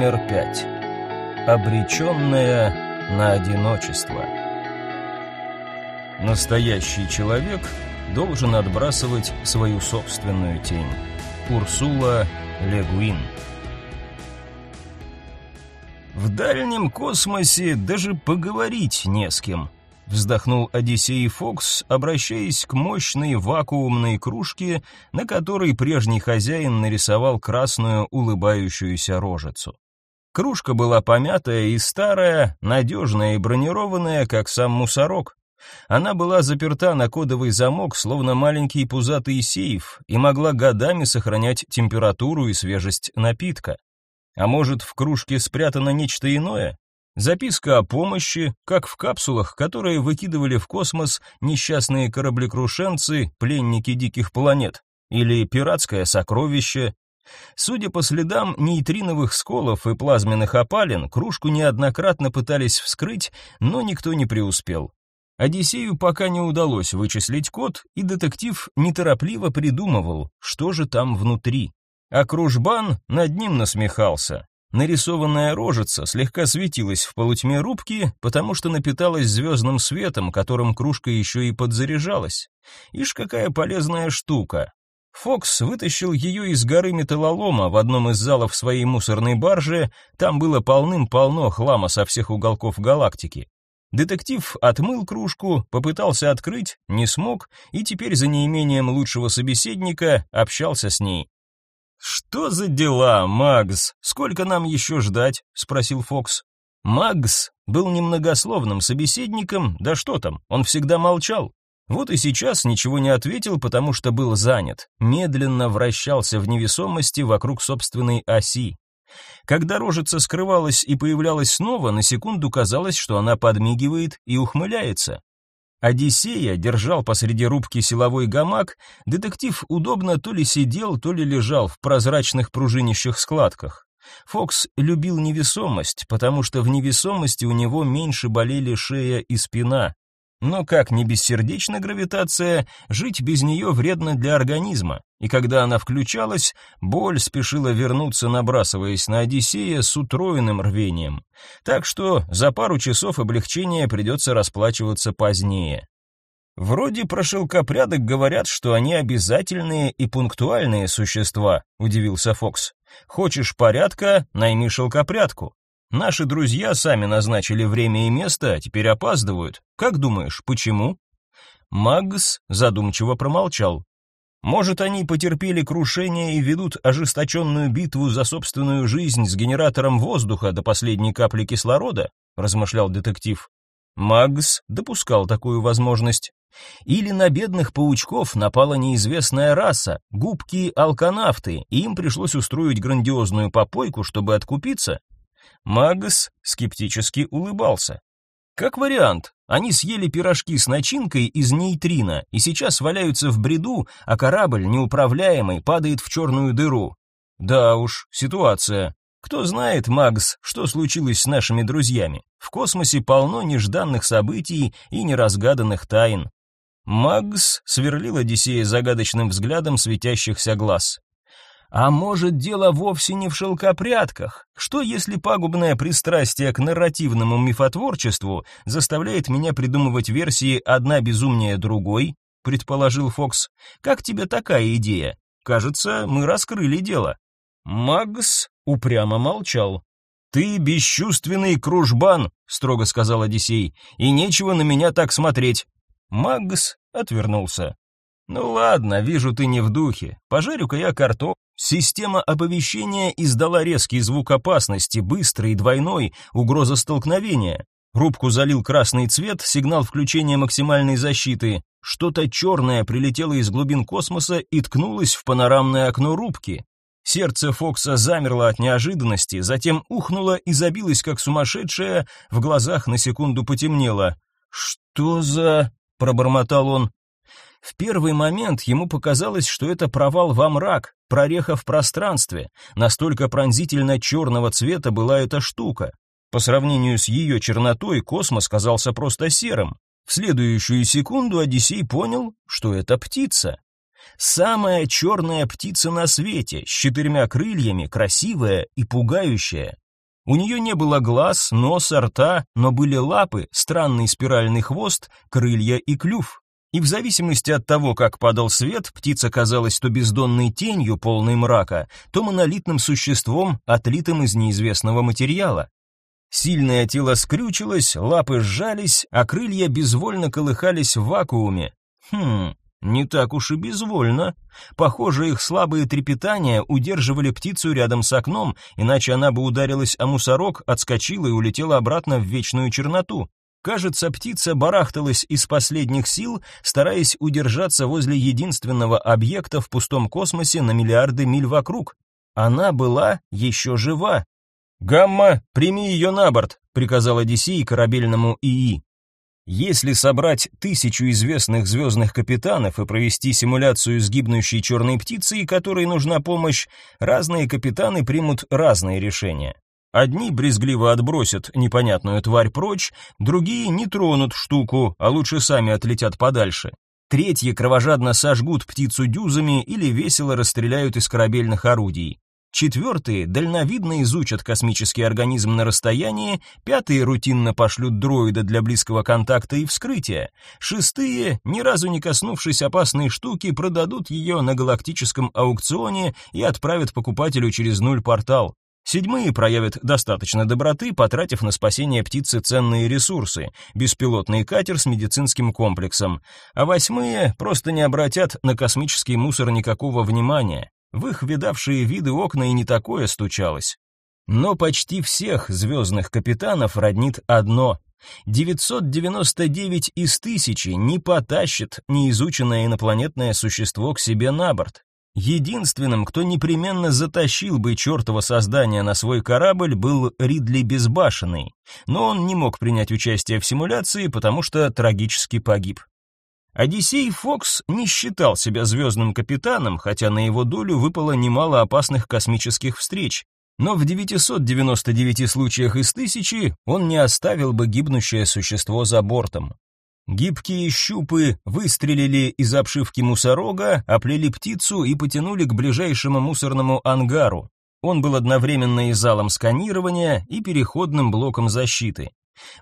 Номер пять. Обреченная на одиночество. Настоящий человек должен отбрасывать свою собственную тень. Урсула Легуин. В дальнем космосе даже поговорить не с кем. Вздохнул Одиссей Фокс, обращаясь к мощной вакуумной кружке, на которой прежний хозяин нарисовал красную улыбающуюся рожицу. Кружка была помятая и старая, надежная и бронированная, как сам мусорок. Она была заперта на кодовый замок, словно маленький пузатый сейф, и могла годами сохранять температуру и свежесть напитка. А может, в кружке спрятано нечто иное? Записка о помощи, как в капсулах, которые выкидывали в космос несчастные кораблекрушенцы, пленники диких планет, или пиратское сокровище. Судя по следам нейтриновых сколов и плазменных опалин, кружку неоднократно пытались вскрыть, но никто не преуспел. Одиссею пока не удалось вычислить код, и детектив неторопливо придумывал, что же там внутри. А кружбан над ним насмехался. Нарисованная рожица слегка светилась в полутьме рубки, потому что напиталась звездным светом, которым кружка еще и подзаряжалась. Ишь, какая полезная штука. Фокс вытащил ее из горы металлолома в одном из залов своей мусорной баржи, там было полным-полно хлама со всех уголков галактики. Детектив отмыл кружку, попытался открыть, не смог, и теперь за неимением лучшего собеседника общался с ней. «Что за дела, Магс? Сколько нам еще ждать?» — спросил Фокс. Магс был немногословным собеседником, да что там, он всегда молчал. Вот и сейчас ничего не ответил, потому что был занят, медленно вращался в невесомости вокруг собственной оси. Когда рожица скрывалась и появлялась снова, на секунду казалось, что она подмигивает и ухмыляется. Одиссея держал посреди рубки силовой гамак, детектив удобно то ли сидел, то ли лежал в прозрачных пружинищих складках. Фокс любил невесомость, потому что в невесомости у него меньше болели шея и спина. Но как не бессердечна гравитация, жить без нее вредно для организма, и когда она включалась, боль спешила вернуться, набрасываясь на Одиссея с утроенным рвением. Так что за пару часов облегчения придется расплачиваться позднее. Вроде про шелкопрядок говорят, что они обязательные и пунктуальные существа, удивился Фокс. Хочешь порядка, найми шелкопрядку. Наши друзья сами назначили время и место, а теперь опаздывают. Как думаешь, почему? Магс задумчиво промолчал. Может, они потерпели крушение и ведут ожесточенную битву за собственную жизнь с генератором воздуха до последней капли кислорода, размышлял детектив. Магс допускал такую возможность. Или на бедных паучков напала неизвестная раса, губки-алканавты, и им пришлось устроить грандиозную попойку, чтобы откупиться. Магас скептически улыбался. Как вариант, они съели пирожки с начинкой из нейтрина и сейчас валяются в бреду, а корабль неуправляемый падает в черную дыру. Да уж, ситуация. Кто знает, Магс, что случилось с нашими друзьями? В космосе полно нежданных событий и неразгаданных тайн. Магс сверлил Одиссея загадочным взглядом светящихся глаз. А может, дело вовсе не в шелкопрядках? Что если пагубное пристрастие к нарративному мифотворчеству заставляет меня придумывать версии одна безумнее другой? предположил Фокс. Как тебе такая идея? Кажется, мы раскрыли дело. Магс упрямо молчал. Ты бесчувственный кружбан, строго сказал Одиссей, и нечего на меня так смотреть. Магс отвернулся. Ну ладно, вижу, ты не в духе. Пожарю-ка я картоф. Система оповещения издала резкий звук опасности, быстрый и двойной, угроза столкновения. Рубку залил красный цвет, сигнал включения максимальной защиты. Что-то черное прилетело из глубин космоса и ткнулось в панорамное окно рубки. Сердце Фокса замерло от неожиданности, затем ухнуло и забилось как сумасшедшее, в глазах на секунду потемнело. «Что за...» — пробормотал он. В первый момент ему показалось, что это провал во мрак, прореха в пространстве. Настолько пронзительно черного цвета была эта штука. По сравнению с ее чернотой космос казался просто серым. В следующую секунду Одиссей понял, что это птица. Самая черная птица на свете, с четырьмя крыльями, красивая и пугающая. У нее не было глаз, носа, рта, но были лапы, странный спиральный хвост, крылья и клюв. И в зависимости от того, как падал свет, птица казалась то бездонной тенью, полной мрака, то монолитным существом, отлитым из неизвестного материала. Сильное тело скрючилось, лапы сжались, а крылья безвольно колыхались в вакууме. Хм, не так уж и безвольно. Похоже, их слабые трепетания удерживали птицу рядом с окном, иначе она бы ударилась о мусорок, отскочила и улетела обратно в вечную черноту. Кажется, птица барахталась из последних сил, стараясь удержаться возле единственного объекта в пустом космосе на миллиарды миль вокруг. Она была еще жива. «Гамма, прими ее на борт», — приказал Одиссей корабельному ИИ. Если собрать тысячу известных звездных капитанов и провести симуляцию с черной птицей, которой нужна помощь, разные капитаны примут разные решения. Одни брезгливо отбросят непонятную тварь прочь, другие не тронут штуку, а лучше сами отлетят подальше. Третьи кровожадно сожгут птицу дюзами или весело расстреляют из корабельных орудий. Четвертые дальновидно изучат космический организм на расстоянии, пятые рутинно пошлют дроида для близкого контакта и вскрытия, шестые, ни разу не коснувшись опасной штуки, продадут ее на галактическом аукционе и отправят покупателю через нуль портал. Седьмые проявят достаточно доброты, потратив на спасение птицы ценные ресурсы, беспилотный катер с медицинским комплексом, а восьмые просто не обратят на космический мусор никакого внимания. В их видавшие виды окна и не такое стучалось. Но почти всех звездных капитанов роднит одно. 999 из тысячи не потащит неизученное инопланетное существо к себе на борт. Единственным, кто непременно затащил бы чертово создание на свой корабль, был Ридли Безбашенный, но он не мог принять участие в симуляции, потому что трагически погиб. Одиссей Фокс не считал себя звездным капитаном, хотя на его долю выпало немало опасных космических встреч. Но в 999 случаях из тысячи он не оставил бы гибнущее существо за бортом. Гибкие щупы выстрелили из обшивки мусорога, оплели птицу и потянули к ближайшему мусорному ангару. Он был одновременно и залом сканирования, и переходным блоком защиты.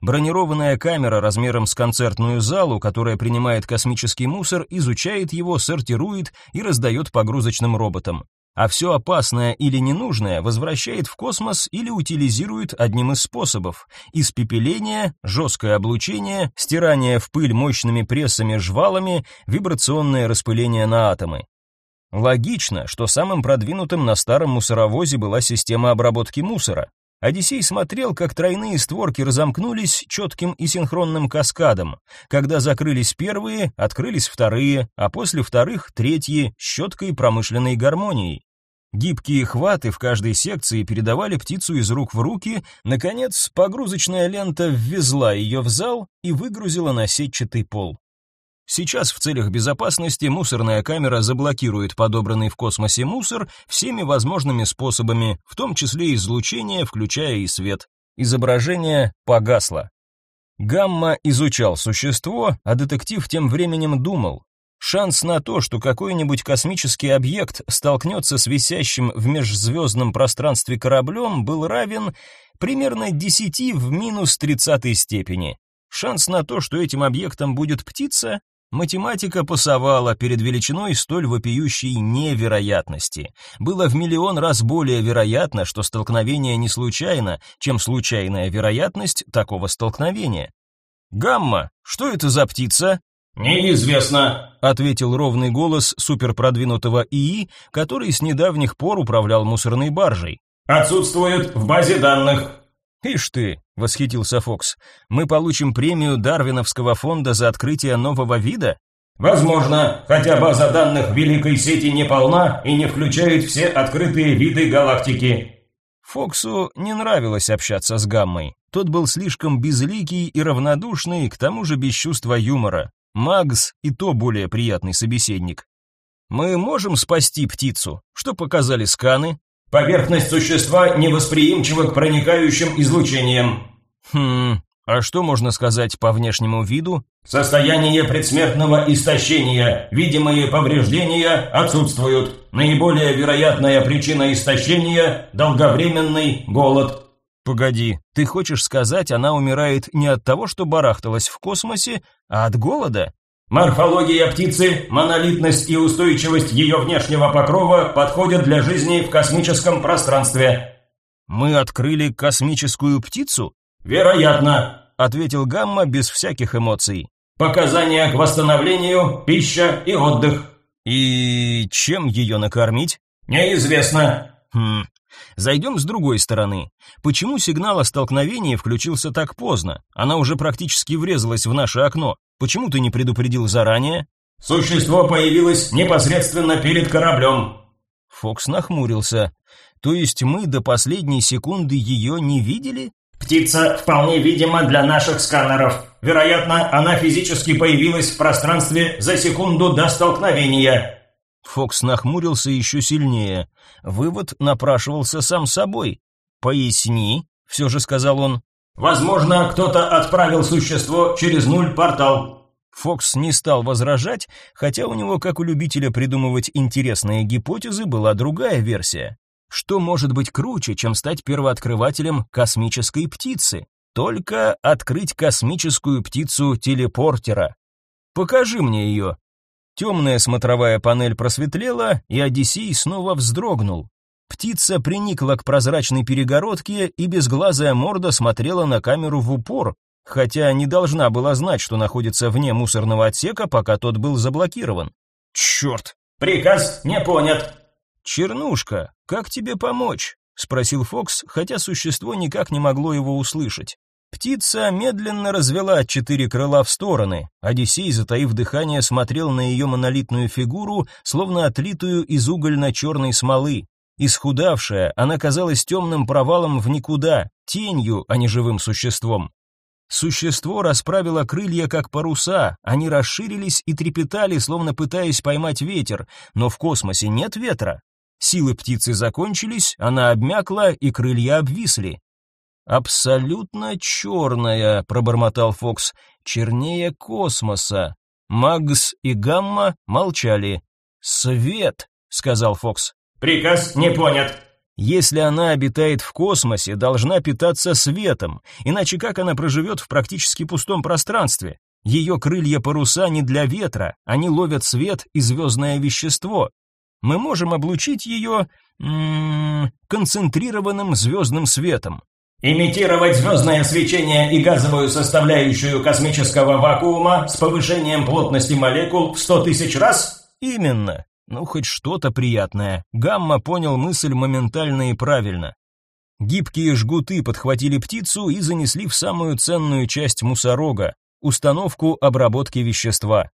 Бронированная камера размером с концертную залу, которая принимает космический мусор, изучает его, сортирует и раздает погрузочным роботам. А все опасное или ненужное возвращает в космос или утилизирует одним из способов: испепеление, жесткое облучение, стирание в пыль мощными прессами-жвалами, вибрационное распыление на атомы. Логично, что самым продвинутым на старом мусоровозе была система обработки мусора. Одиссей смотрел, как тройные створки разомкнулись четким и синхронным каскадом. Когда закрылись первые, открылись вторые, а после вторых третьи с четкой промышленной гармонией. Гибкие хваты в каждой секции передавали птицу из рук в руки. Наконец, погрузочная лента ввезла ее в зал и выгрузила на сетчатый пол. Сейчас в целях безопасности мусорная камера заблокирует подобранный в космосе мусор всеми возможными способами, в том числе излучение, включая и свет. Изображение погасло. Гамма изучал существо, а детектив тем временем думал. Шанс на то, что какой-нибудь космический объект столкнется с висящим в межзвездном пространстве кораблем, был равен примерно 10 в минус 30 степени. Шанс на то, что этим объектом будет птица, Математика пасовала перед величиной столь вопиющей невероятности. Было в миллион раз более вероятно, что столкновение не случайно, чем случайная вероятность такого столкновения. «Гамма, что это за птица?» «Неизвестно», — ответил ровный голос суперпродвинутого ИИ, который с недавних пор управлял мусорной баржей. «Отсутствует в базе данных». «Ишь ты!» — восхитился Фокс. «Мы получим премию Дарвиновского фонда за открытие нового вида?» «Возможно, хотя база данных великой сети не полна и не включает все открытые виды галактики». Фоксу не нравилось общаться с Гаммой. Тот был слишком безликий и равнодушный, к тому же без чувства юмора. Магс и то более приятный собеседник. «Мы можем спасти птицу? Что показали сканы?» Поверхность существа невосприимчива к проникающим излучениям. Хм, а что можно сказать по внешнему виду? Состояние предсмертного истощения. Видимые повреждения отсутствуют. Наиболее вероятная причина истощения – долговременный голод. Погоди, ты хочешь сказать, она умирает не от того, что барахталась в космосе, а от голода? Морфология птицы, монолитность и устойчивость ее внешнего покрова подходят для жизни в космическом пространстве. Мы открыли космическую птицу? Вероятно, ответил Гамма без всяких эмоций. Показания к восстановлению, пища и отдых. И чем ее накормить? Неизвестно. Хм. Зайдем с другой стороны. Почему сигнал о столкновении включился так поздно? Она уже практически врезалась в наше окно. Почему ты не предупредил заранее? Существо появилось непосредственно перед кораблем. Фокс нахмурился. То есть мы до последней секунды ее не видели? Птица вполне видима для наших сканеров. Вероятно, она физически появилась в пространстве за секунду до столкновения. Фокс нахмурился еще сильнее. Вывод напрашивался сам собой. «Поясни», — все же сказал он. «Возможно, кто-то отправил существо через нуль портал». Фокс не стал возражать, хотя у него, как у любителя придумывать интересные гипотезы, была другая версия. Что может быть круче, чем стать первооткрывателем космической птицы? Только открыть космическую птицу телепортера. Покажи мне ее. Темная смотровая панель просветлела, и Одиссей снова вздрогнул. Птица приникла к прозрачной перегородке, и безглазая морда смотрела на камеру в упор, хотя не должна была знать, что находится вне мусорного отсека, пока тот был заблокирован. Черт! Приказ не понят. Чернушка, как тебе помочь? спросил Фокс, хотя существо никак не могло его услышать. Птица медленно развела четыре крыла в стороны. Одиссей, затаив дыхание, смотрел на ее монолитную фигуру, словно отлитую из угольно-черной смолы. Исхудавшая, она казалась темным провалом в никуда, тенью, а не живым существом. Существо расправило крылья, как паруса, они расширились и трепетали, словно пытаясь поймать ветер, но в космосе нет ветра. Силы птицы закончились, она обмякла, и крылья обвисли. «Абсолютно черная», — пробормотал Фокс, — «чернее космоса». Магс и Гамма молчали. «Свет», — сказал Фокс. «Приказ не понят». Если она обитает в космосе, должна питаться светом, иначе как она проживет в практически пустом пространстве? Ее крылья-паруса не для ветра, они ловят свет и звездное вещество. Мы можем облучить ее м -м, концентрированным звездным светом. Имитировать звездное свечение и газовую составляющую космического вакуума с повышением плотности молекул в сто тысяч раз? Именно. Ну, хоть что-то приятное. Гамма понял мысль моментально и правильно. Гибкие жгуты подхватили птицу и занесли в самую ценную часть мусорога — установку обработки вещества.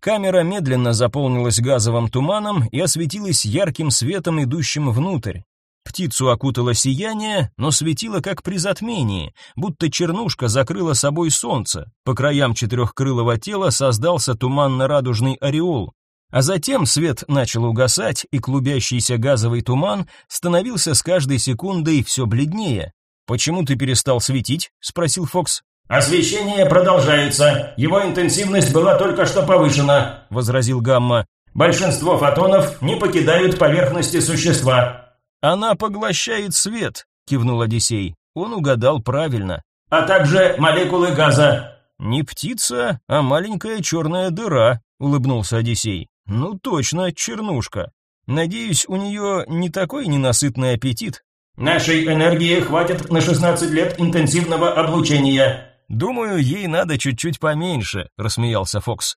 Камера медленно заполнилась газовым туманом и осветилась ярким светом, идущим внутрь. Птицу окутало сияние, но светило как при затмении, будто чернушка закрыла собой солнце. По краям четырехкрылого тела создался туманно-радужный ореол. А затем свет начал угасать, и клубящийся газовый туман становился с каждой секундой все бледнее. «Почему ты перестал светить?» — спросил Фокс. «Освещение продолжается. Его интенсивность была только что повышена», — возразил Гамма. «Большинство фотонов не покидают поверхности существа. Она поглощает свет, кивнул Одиссей. Он угадал правильно. А также молекулы газа. Не птица, а маленькая черная дыра, улыбнулся Одиссей. Ну точно, чернушка. Надеюсь, у нее не такой ненасытный аппетит. Нашей энергии хватит на 16 лет интенсивного облучения. Думаю, ей надо чуть-чуть поменьше, рассмеялся Фокс.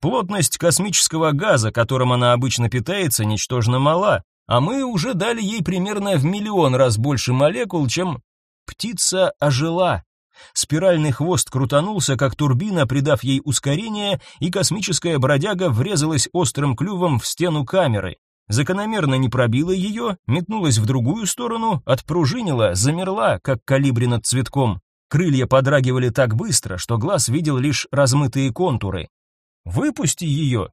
Плотность космического газа, которым она обычно питается, ничтожно мала, а мы уже дали ей примерно в миллион раз больше молекул, чем птица ожила. Спиральный хвост крутанулся, как турбина, придав ей ускорение, и космическая бродяга врезалась острым клювом в стену камеры. Закономерно не пробила ее, метнулась в другую сторону, отпружинила, замерла, как калибри над цветком. Крылья подрагивали так быстро, что глаз видел лишь размытые контуры. «Выпусти ее!»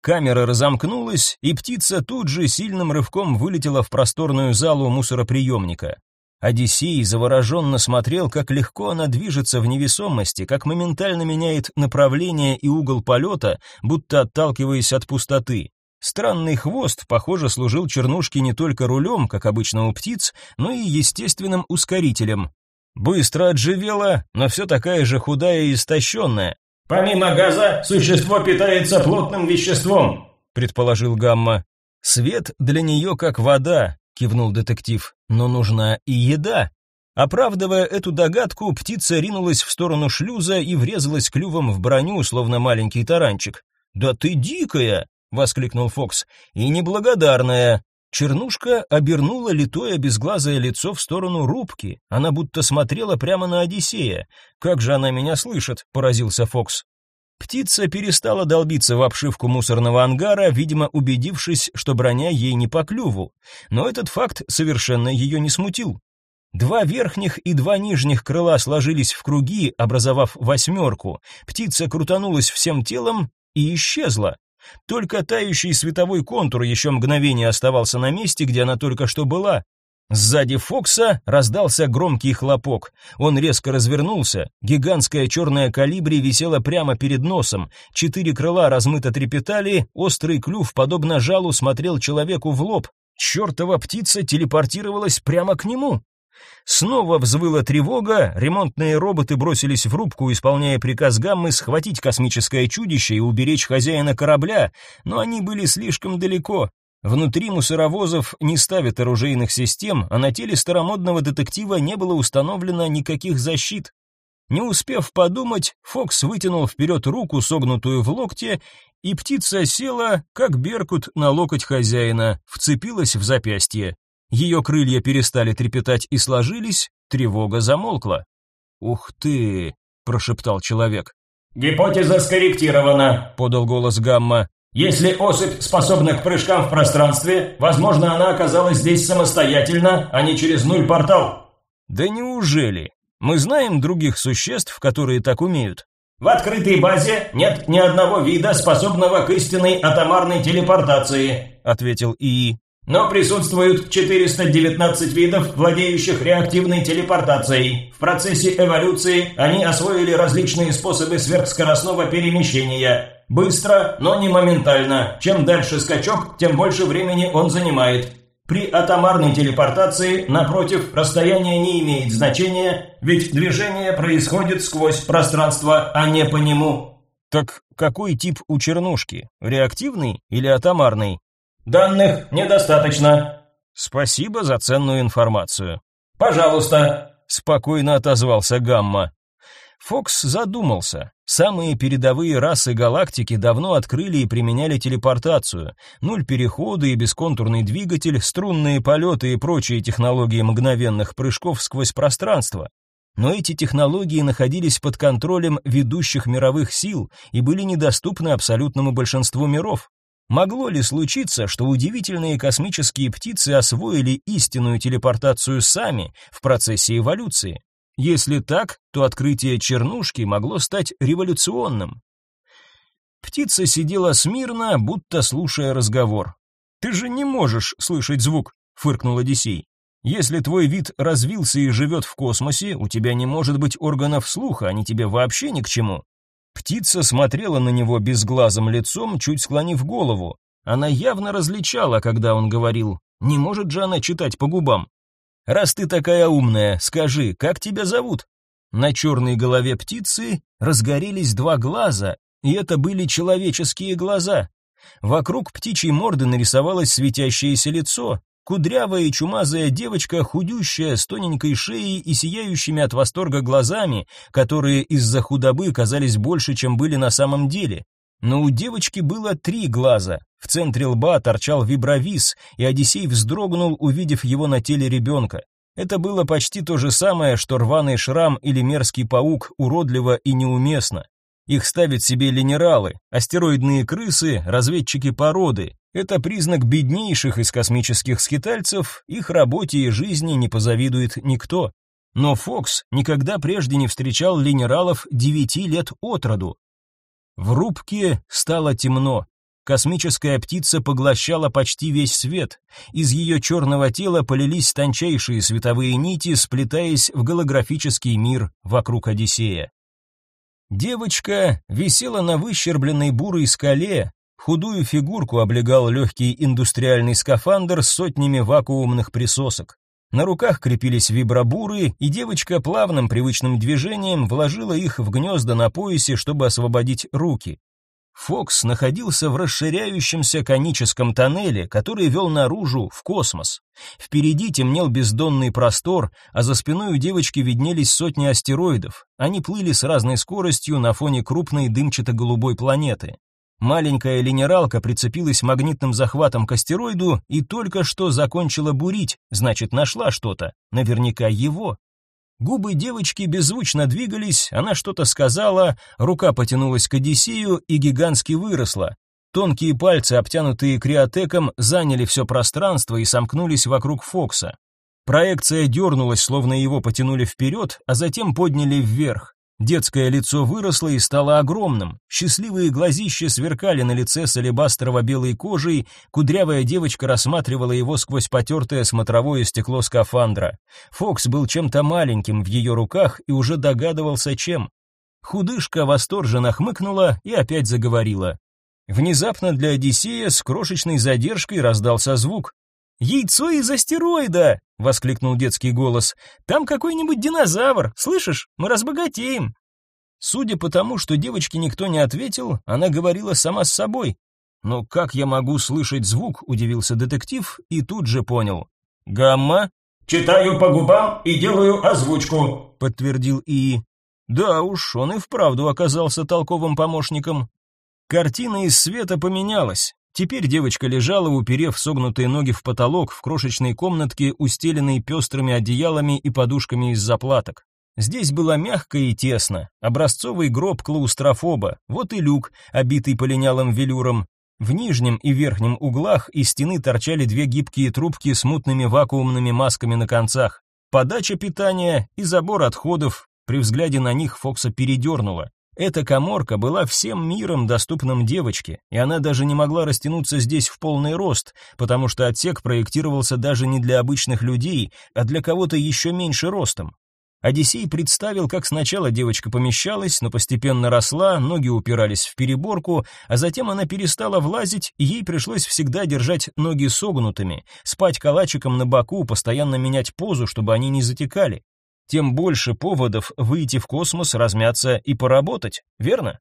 Камера разомкнулась, и птица тут же сильным рывком вылетела в просторную залу мусороприемника. Одиссей завороженно смотрел, как легко она движется в невесомости, как моментально меняет направление и угол полета, будто отталкиваясь от пустоты. Странный хвост, похоже, служил чернушке не только рулем, как обычно у птиц, но и естественным ускорителем. Быстро отживела, но все такая же худая и истощенная. «Помимо газа, существо питается плотным веществом», — предположил Гамма. «Свет для нее как вода», — кивнул детектив, — «но нужна и еда». Оправдывая эту догадку, птица ринулась в сторону шлюза и врезалась клювом в броню, словно маленький таранчик. «Да ты дикая!» — воскликнул Фокс. «И неблагодарная!» Чернушка обернула литое безглазое лицо в сторону рубки. Она будто смотрела прямо на Одиссея. «Как же она меня слышит?» — поразился Фокс. Птица перестала долбиться в обшивку мусорного ангара, видимо, убедившись, что броня ей не по клюву. Но этот факт совершенно ее не смутил. Два верхних и два нижних крыла сложились в круги, образовав восьмерку. Птица крутанулась всем телом и исчезла. Только тающий световой контур еще мгновение оставался на месте, где она только что была. Сзади Фокса раздался громкий хлопок. Он резко развернулся. Гигантская черная калибри висела прямо перед носом. Четыре крыла размыто трепетали, острый клюв, подобно жалу, смотрел человеку в лоб. Чертова птица телепортировалась прямо к нему. Снова взвыла тревога, ремонтные роботы бросились в рубку, исполняя приказ Гаммы схватить космическое чудище и уберечь хозяина корабля, но они были слишком далеко. Внутри мусоровозов не ставят оружейных систем, а на теле старомодного детектива не было установлено никаких защит. Не успев подумать, Фокс вытянул вперед руку, согнутую в локте, и птица села, как беркут на локоть хозяина, вцепилась в запястье. Ее крылья перестали трепетать и сложились, тревога замолкла. «Ух ты!» – прошептал человек. «Гипотеза скорректирована», – подал голос Гамма. «Если особь способна к прыжкам в пространстве, возможно, она оказалась здесь самостоятельно, а не через нуль портал». «Да неужели? Мы знаем других существ, которые так умеют?» В открытой базе нет ни одного вида, способного к истинной атомарной телепортации, ответил ИИ. Но присутствуют 419 видов, владеющих реактивной телепортацией. В процессе эволюции они освоили различные способы сверхскоростного перемещения. Быстро, но не моментально. Чем дальше скачок, тем больше времени он занимает. При атомарной телепортации, напротив, расстояние не имеет значения, ведь движение происходит сквозь пространство, а не по нему. Так какой тип у чернушки? Реактивный или атомарный? Данных недостаточно. Спасибо за ценную информацию. Пожалуйста, спокойно отозвался Гамма. Фокс задумался. Самые передовые расы галактики давно открыли и применяли телепортацию. Нуль перехода и бесконтурный двигатель, струнные полеты и прочие технологии мгновенных прыжков сквозь пространство. Но эти технологии находились под контролем ведущих мировых сил и были недоступны абсолютному большинству миров. Могло ли случиться, что удивительные космические птицы освоили истинную телепортацию сами в процессе эволюции? Если так, то открытие чернушки могло стать революционным. Птица сидела смирно, будто слушая разговор. «Ты же не можешь слышать звук», — фыркнул Одиссей. «Если твой вид развился и живет в космосе, у тебя не может быть органов слуха, они тебе вообще ни к чему. Птица смотрела на него безглазым лицом, чуть склонив голову. Она явно различала, когда он говорил. Не может же она читать по губам. «Раз ты такая умная, скажи, как тебя зовут?» На черной голове птицы разгорелись два глаза, и это были человеческие глаза. Вокруг птичьей морды нарисовалось светящееся лицо, Кудрявая и чумазая девочка, худющая, с тоненькой шеей и сияющими от восторга глазами, которые из-за худобы казались больше, чем были на самом деле. Но у девочки было три глаза. В центре лба торчал вибровиз, и Одиссей вздрогнул, увидев его на теле ребенка. Это было почти то же самое, что рваный шрам или мерзкий паук, уродливо и неуместно. Их ставят себе линералы, астероидные крысы, разведчики породы, это признак беднейших из космических скитальцев, их работе и жизни не позавидует никто. Но Фокс никогда прежде не встречал линералов девяти лет от роду. В рубке стало темно. Космическая птица поглощала почти весь свет. Из ее черного тела полились тончайшие световые нити, сплетаясь в голографический мир вокруг Одиссея. Девочка висела на выщербленной бурой скале, Худую фигурку облегал легкий индустриальный скафандр с сотнями вакуумных присосок. На руках крепились вибробуры, и девочка плавным привычным движением вложила их в гнезда на поясе, чтобы освободить руки. Фокс находился в расширяющемся коническом тоннеле, который вел наружу, в космос. Впереди темнел бездонный простор, а за спиной у девочки виднелись сотни астероидов. Они плыли с разной скоростью на фоне крупной дымчато-голубой планеты. Маленькая линералка прицепилась магнитным захватом к астероиду и только что закончила бурить, значит, нашла что-то, наверняка его. Губы девочки беззвучно двигались, она что-то сказала, рука потянулась к Одиссею и гигантски выросла. Тонкие пальцы, обтянутые криотеком, заняли все пространство и сомкнулись вокруг Фокса. Проекция дернулась, словно его потянули вперед, а затем подняли вверх. Детское лицо выросло и стало огромным. Счастливые глазища сверкали на лице с алебастрово-белой кожей, кудрявая девочка рассматривала его сквозь потертое смотровое стекло скафандра. Фокс был чем-то маленьким в ее руках и уже догадывался, чем. Худышка восторженно хмыкнула и опять заговорила. Внезапно для Одиссея с крошечной задержкой раздался звук. «Яйцо из астероида!» — воскликнул детский голос. «Там какой-нибудь динозавр, слышишь? Мы разбогатеем!» Судя по тому, что девочке никто не ответил, она говорила сама с собой. «Но как я могу слышать звук?» — удивился детектив и тут же понял. «Гамма?» «Читаю по губам и делаю озвучку», — подтвердил ИИ. Да уж, он и вправду оказался толковым помощником. Картина из света поменялась. Теперь девочка лежала, уперев согнутые ноги в потолок в крошечной комнатке, устеленной пестрыми одеялами и подушками из заплаток. Здесь было мягко и тесно, образцовый гроб клаустрофоба, вот и люк, обитый полинялым велюром. В нижнем и верхнем углах из стены торчали две гибкие трубки с мутными вакуумными масками на концах. Подача питания и забор отходов, при взгляде на них Фокса передернуло. Эта каморка была всем миром доступным девочке, и она даже не могла растянуться здесь в полный рост, потому что отсек проектировался даже не для обычных людей, а для кого-то еще меньше ростом. Одиссей представил, как сначала девочка помещалась, но постепенно росла, ноги упирались в переборку, а затем она перестала влазить, и ей пришлось всегда держать ноги согнутыми, спать калачиком на боку, постоянно менять позу, чтобы они не затекали тем больше поводов выйти в космос, размяться и поработать, верно?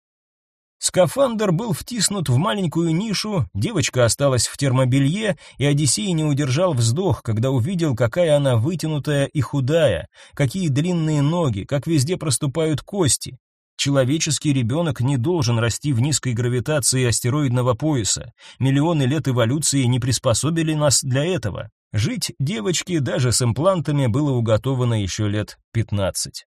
Скафандр был втиснут в маленькую нишу, девочка осталась в термобелье, и Одиссей не удержал вздох, когда увидел, какая она вытянутая и худая, какие длинные ноги, как везде проступают кости. Человеческий ребенок не должен расти в низкой гравитации астероидного пояса. Миллионы лет эволюции не приспособили нас для этого. Жить девочке даже с имплантами было уготовано еще лет пятнадцать.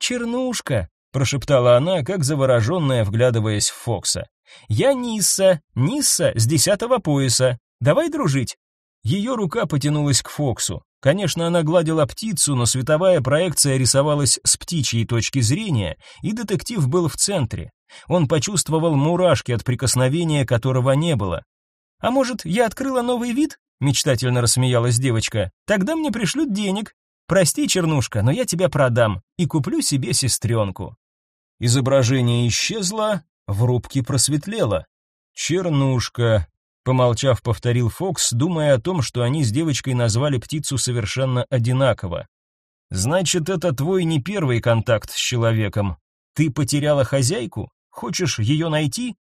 «Чернушка», — прошептала она, как завороженная, вглядываясь в Фокса. «Я Нисса, Нисса с десятого пояса. Давай дружить». Ее рука потянулась к Фоксу. Конечно, она гладила птицу, но световая проекция рисовалась с птичьей точки зрения, и детектив был в центре. Он почувствовал мурашки от прикосновения, которого не было. «А может, я открыла новый вид?» мечтательно рассмеялась девочка. Тогда мне пришлют денег. Прости, чернушка, но я тебя продам и куплю себе сестренку». Изображение исчезло, в рубке просветлело. Чернушка, помолчав, повторил Фокс, думая о том, что они с девочкой назвали птицу совершенно одинаково. Значит, это твой не первый контакт с человеком. Ты потеряла хозяйку? Хочешь ее найти?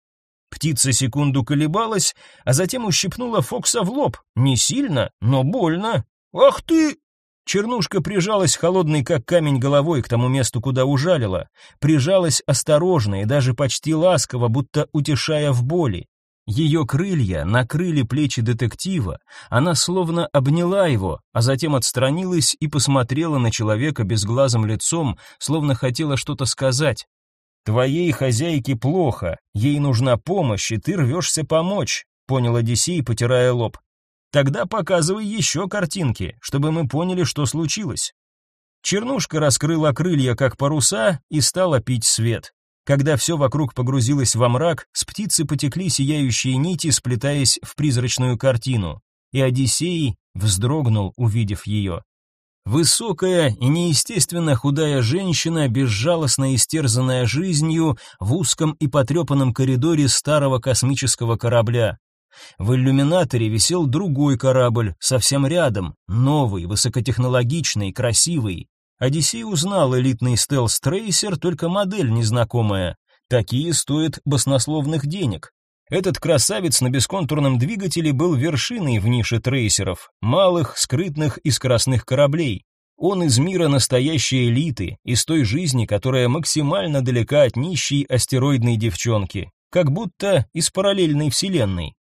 Птица секунду колебалась, а затем ущипнула Фокса в лоб. Не сильно, но больно. «Ах ты!» Чернушка прижалась холодной, как камень, головой к тому месту, куда ужалила. Прижалась осторожно и даже почти ласково, будто утешая в боли. Ее крылья накрыли плечи детектива, она словно обняла его, а затем отстранилась и посмотрела на человека безглазым лицом, словно хотела что-то сказать. Твоей хозяйке плохо, ей нужна помощь, и ты рвешься помочь, понял Одиссей, потирая лоб. Тогда показывай еще картинки, чтобы мы поняли, что случилось. Чернушка раскрыла крылья, как паруса, и стала пить свет. Когда все вокруг погрузилось во мрак, с птицы потекли сияющие нити, сплетаясь в призрачную картину. И Одиссей вздрогнул, увидев ее. Высокая и неестественно худая женщина, безжалостно истерзанная жизнью в узком и потрепанном коридоре старого космического корабля. В иллюминаторе висел другой корабль, совсем рядом, новый, высокотехнологичный, красивый. Одиссей узнал элитный стелс-трейсер, только модель незнакомая. Такие стоят баснословных денег. Этот красавец на бесконтурном двигателе был вершиной в нише трейсеров, малых, скрытных и скоростных кораблей. Он из мира настоящей элиты, из той жизни, которая максимально далека от нищей астероидной девчонки, как будто из параллельной вселенной.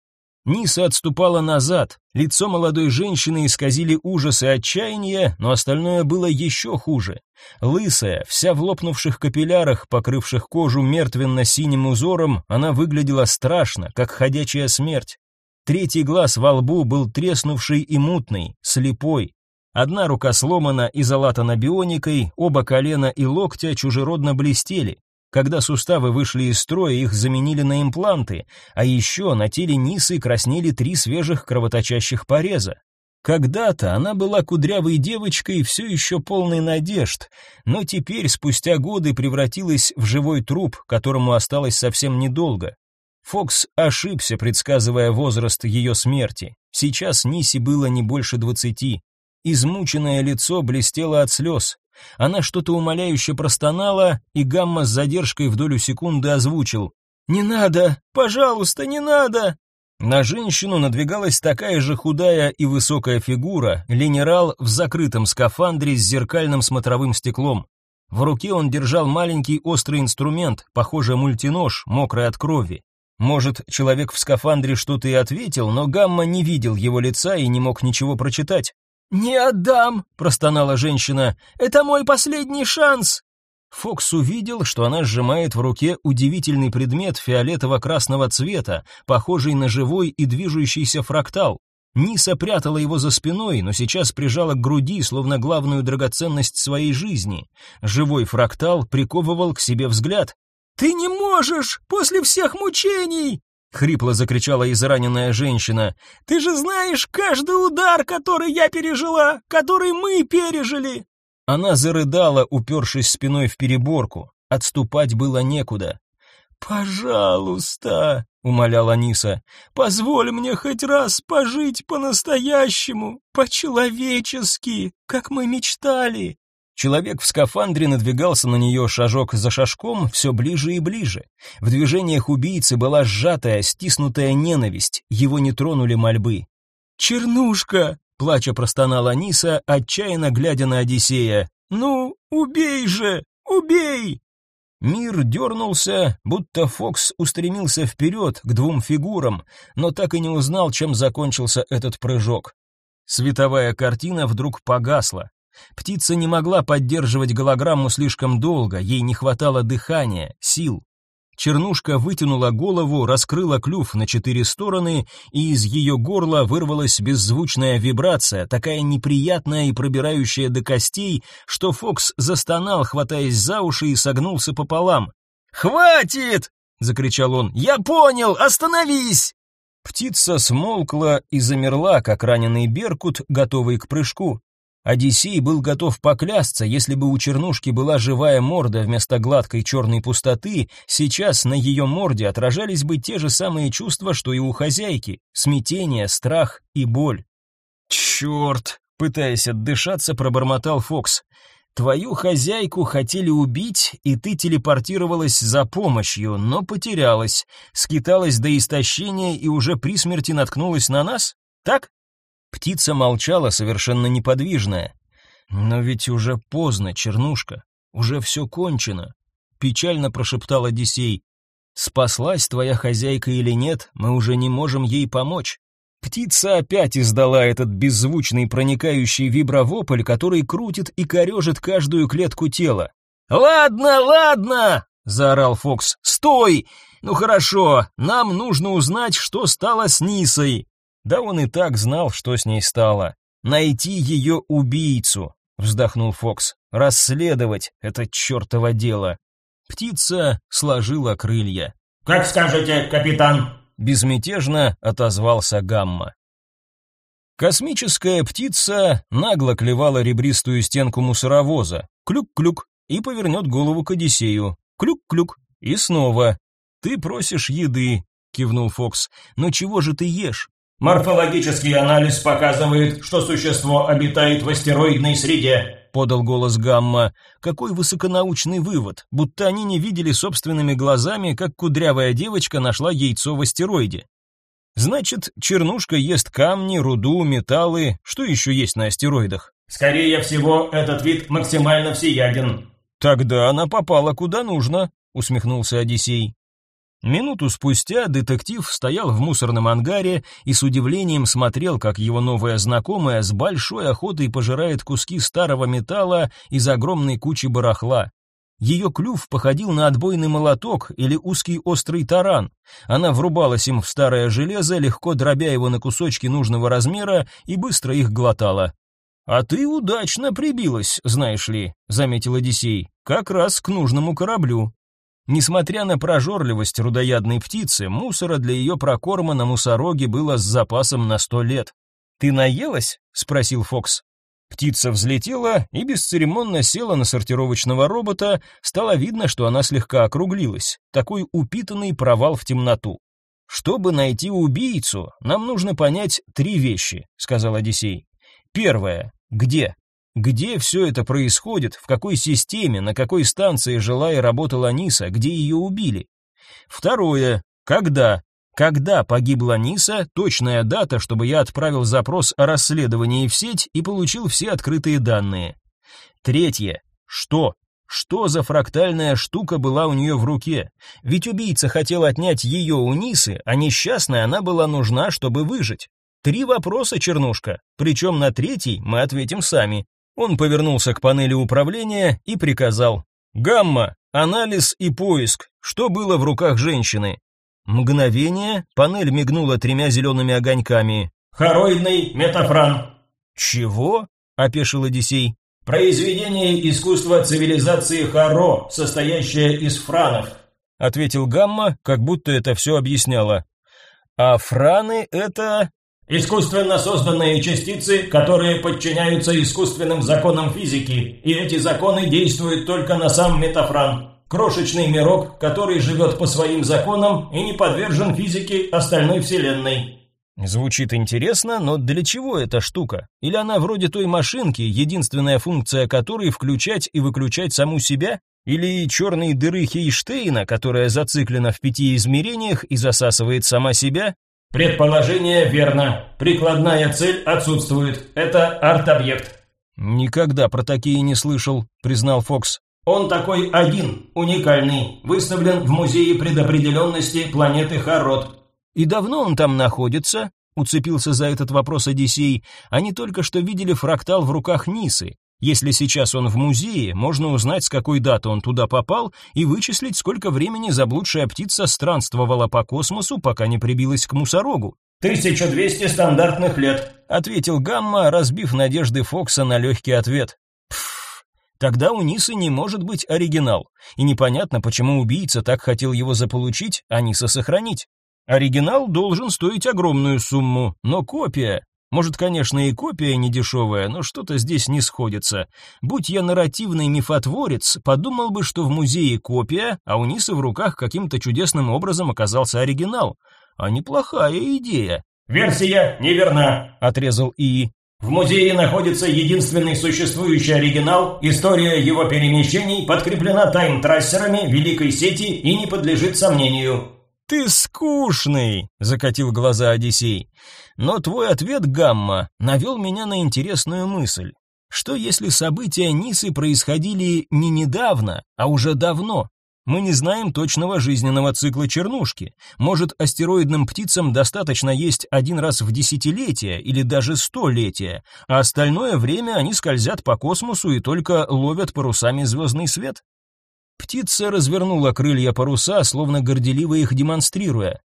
Ниса отступала назад, лицо молодой женщины исказили ужас и отчаяние, но остальное было еще хуже. Лысая, вся в лопнувших капиллярах, покрывших кожу мертвенно-синим узором, она выглядела страшно, как ходячая смерть. Третий глаз во лбу был треснувший и мутный, слепой. Одна рука сломана и залатана бионикой, оба колена и локтя чужеродно блестели. Когда суставы вышли из строя, их заменили на импланты, а еще на теле Нисы краснели три свежих кровоточащих пореза. Когда-то она была кудрявой девочкой, все еще полной надежд, но теперь, спустя годы, превратилась в живой труп, которому осталось совсем недолго. Фокс ошибся, предсказывая возраст ее смерти. Сейчас Нисе было не больше двадцати. Измученное лицо блестело от слез. Она что-то умоляюще простонала, и Гамма с задержкой в долю секунды озвучил. «Не надо! Пожалуйста, не надо!» На женщину надвигалась такая же худая и высокая фигура, генерал в закрытом скафандре с зеркальным смотровым стеклом. В руке он держал маленький острый инструмент, похожий мультинож, мокрый от крови. Может, человек в скафандре что-то и ответил, но Гамма не видел его лица и не мог ничего прочитать. «Не отдам!» — простонала женщина. «Это мой последний шанс!» Фокс увидел, что она сжимает в руке удивительный предмет фиолетово-красного цвета, похожий на живой и движущийся фрактал. Ниса прятала его за спиной, но сейчас прижала к груди, словно главную драгоценность своей жизни. Живой фрактал приковывал к себе взгляд. «Ты не можешь! После всех мучений!» Хрипло закричала израненная женщина. Ты же знаешь каждый удар, который я пережила, который мы пережили. Она зарыдала, упершись спиной в переборку. Отступать было некуда. Пожалуйста, умоляла Ниса. Позволь мне хоть раз пожить по-настоящему, по-человечески, как мы мечтали. Человек в скафандре надвигался на нее шажок за шажком все ближе и ближе. В движениях убийцы была сжатая, стиснутая ненависть, его не тронули мольбы. «Чернушка!» — плача простонала Ниса, отчаянно глядя на Одиссея. «Ну, убей же! Убей!» Мир дернулся, будто Фокс устремился вперед к двум фигурам, но так и не узнал, чем закончился этот прыжок. Световая картина вдруг погасла. Птица не могла поддерживать голограмму слишком долго, ей не хватало дыхания, сил. Чернушка вытянула голову, раскрыла клюв на четыре стороны, и из ее горла вырвалась беззвучная вибрация, такая неприятная и пробирающая до костей, что Фокс застонал, хватаясь за уши и согнулся пополам. «Хватит!» — закричал он. «Я понял! Остановись!» Птица смолкла и замерла, как раненый беркут, готовый к прыжку. Одиссей был готов поклясться, если бы у чернушки была живая морда вместо гладкой черной пустоты, сейчас на ее морде отражались бы те же самые чувства, что и у хозяйки: смятение, страх и боль. «Черт!» — пытаясь отдышаться, пробормотал Фокс. «Твою хозяйку хотели убить, и ты телепортировалась за помощью, но потерялась, скиталась до истощения и уже при смерти наткнулась на нас? Так?» Птица молчала, совершенно неподвижная. «Но ведь уже поздно, Чернушка, уже все кончено», — печально прошептал Одиссей. «Спаслась твоя хозяйка или нет, мы уже не можем ей помочь». Птица опять издала этот беззвучный проникающий вибровопль, который крутит и корежит каждую клетку тела. «Ладно, ладно!» — заорал Фокс. «Стой! Ну хорошо, нам нужно узнать, что стало с Нисой. Да он и так знал, что с ней стало. Найти ее убийцу, вздохнул Фокс. Расследовать это чертово дело. Птица сложила крылья. Как скажете, капитан, безмятежно отозвался Гамма. Космическая птица нагло клевала ребристую стенку мусоровоза. Клюк-клюк и повернет голову к Одиссею. Клюк-клюк и снова. Ты просишь еды, кивнул Фокс. Но чего же ты ешь? Морфологический анализ показывает, что существо обитает в астероидной среде, подал голос Гамма. Какой высоконаучный вывод, будто они не видели собственными глазами, как кудрявая девочка нашла яйцо в астероиде. Значит, чернушка ест камни, руду, металлы, что еще есть на астероидах? Скорее всего, этот вид максимально всеяден. Тогда она попала куда нужно, усмехнулся Одиссей. Минуту спустя детектив стоял в мусорном ангаре и с удивлением смотрел, как его новая знакомая с большой охотой пожирает куски старого металла из огромной кучи барахла. Ее клюв походил на отбойный молоток или узкий острый таран. Она врубалась им в старое железо, легко дробя его на кусочки нужного размера и быстро их глотала. «А ты удачно прибилась, знаешь ли», — заметил Одиссей, — «как раз к нужному кораблю». Несмотря на прожорливость рудоядной птицы, мусора для ее прокорма на мусороге было с запасом на сто лет. «Ты наелась?» — спросил Фокс. Птица взлетела и бесцеремонно села на сортировочного робота, стало видно, что она слегка округлилась. Такой упитанный провал в темноту. «Чтобы найти убийцу, нам нужно понять три вещи», — сказал Одиссей. «Первое. Где? Где все это происходит, в какой системе, на какой станции жила и работала Ниса, где ее убили. Второе. Когда? Когда погибла Ниса, точная дата, чтобы я отправил запрос о расследовании в сеть и получил все открытые данные. Третье. Что? Что за фрактальная штука была у нее в руке? Ведь убийца хотел отнять ее у Нисы, а несчастная она была нужна, чтобы выжить. Три вопроса, Чернушка, причем на третий мы ответим сами. Он повернулся к панели управления и приказал. «Гамма, анализ и поиск. Что было в руках женщины?» Мгновение, панель мигнула тремя зелеными огоньками. «Хороидный метафран». «Чего?» — опешил Одиссей. «Произведение искусства цивилизации Харо, состоящее из франов», — ответил Гамма, как будто это все объясняло. «А франы — это...» Искусственно созданные частицы, которые подчиняются искусственным законам физики, и эти законы действуют только на сам метафран. Крошечный мирок, который живет по своим законам и не подвержен физике остальной вселенной. Звучит интересно, но для чего эта штука? Или она вроде той машинки, единственная функция которой включать и выключать саму себя? Или черной дыры Хейштейна, которая зациклена в пяти измерениях и засасывает сама себя? Предположение верно. Прикладная цель отсутствует. Это арт-объект. Никогда про такие не слышал, признал Фокс. Он такой один, уникальный, выставлен в музее предопределенности планеты Харот. И давно он там находится? Уцепился за этот вопрос Одиссей. Они только что видели фрактал в руках Нисы. Если сейчас он в музее, можно узнать, с какой даты он туда попал, и вычислить, сколько времени заблудшая птица странствовала по космосу, пока не прибилась к мусорогу. «1200 стандартных лет», — ответил Гамма, разбив надежды Фокса на легкий ответ. Пф, тогда у Нисы не может быть оригинал, и непонятно, почему убийца так хотел его заполучить, а Ниса сохранить. Оригинал должен стоить огромную сумму, но копия может, конечно, и копия не дешевая, но что-то здесь не сходится. Будь я нарративный мифотворец, подумал бы, что в музее копия, а у Нисы в руках каким-то чудесным образом оказался оригинал. А неплохая идея. «Версия неверна», — отрезал ИИ. В музее находится единственный существующий оригинал, история его перемещений подкреплена тайм-трассерами великой сети и не подлежит сомнению. «Ты скучный!» — закатил глаза Одиссей. «Но твой ответ, Гамма, навел меня на интересную мысль. Что если события Нисы происходили не недавно, а уже давно? Мы не знаем точного жизненного цикла чернушки. Может, астероидным птицам достаточно есть один раз в десятилетие или даже столетие, а остальное время они скользят по космосу и только ловят парусами звездный свет? Птица развернула крылья паруса, словно горделиво их демонстрируя.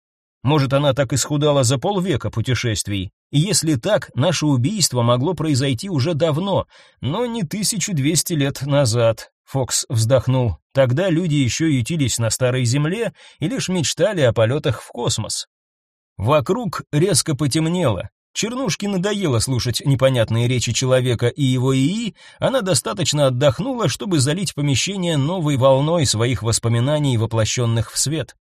Может, она так исхудала за полвека путешествий. И если так, наше убийство могло произойти уже давно, но не 1200 лет назад. Фокс вздохнул. Тогда люди еще ютились на старой земле и лишь мечтали о полетах в космос. Вокруг резко потемнело. Чернушке надоело слушать непонятные речи человека и его ИИ, она достаточно отдохнула, чтобы залить помещение новой волной своих воспоминаний, воплощенных в свет.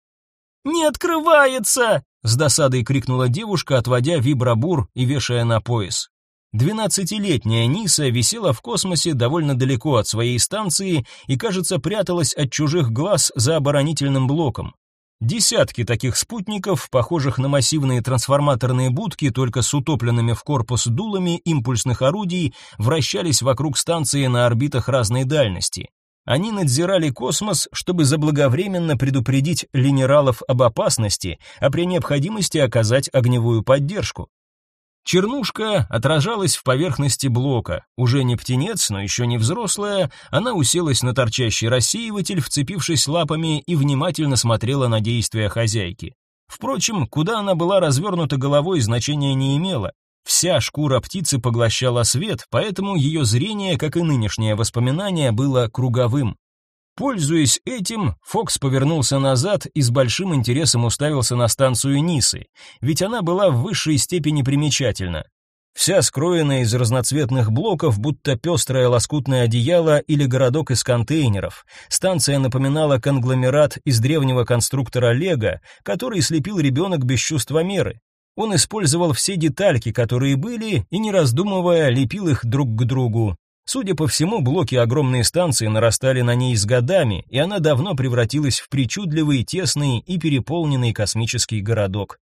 Не открывается!» С досадой крикнула девушка, отводя вибробур и вешая на пояс. Двенадцатилетняя Ниса висела в космосе довольно далеко от своей станции и, кажется, пряталась от чужих глаз за оборонительным блоком. Десятки таких спутников, похожих на массивные трансформаторные будки, только с утопленными в корпус дулами импульсных орудий, вращались вокруг станции на орбитах разной дальности. Они надзирали космос, чтобы заблаговременно предупредить линералов об опасности, а при необходимости оказать огневую поддержку. Чернушка отражалась в поверхности блока. Уже не птенец, но еще не взрослая, она уселась на торчащий рассеиватель, вцепившись лапами и внимательно смотрела на действия хозяйки. Впрочем, куда она была развернута головой, значения не имело. Вся шкура птицы поглощала свет, поэтому ее зрение, как и нынешнее воспоминание, было круговым. Пользуясь этим, Фокс повернулся назад и с большим интересом уставился на станцию Нисы, ведь она была в высшей степени примечательна. Вся скроенная из разноцветных блоков, будто пестрое лоскутное одеяло или городок из контейнеров. Станция напоминала конгломерат из древнего конструктора Лего, который слепил ребенок без чувства меры. Он использовал все детальки, которые были, и не раздумывая, лепил их друг к другу. Судя по всему, блоки огромной станции нарастали на ней с годами, и она давно превратилась в причудливый, тесный и переполненный космический городок.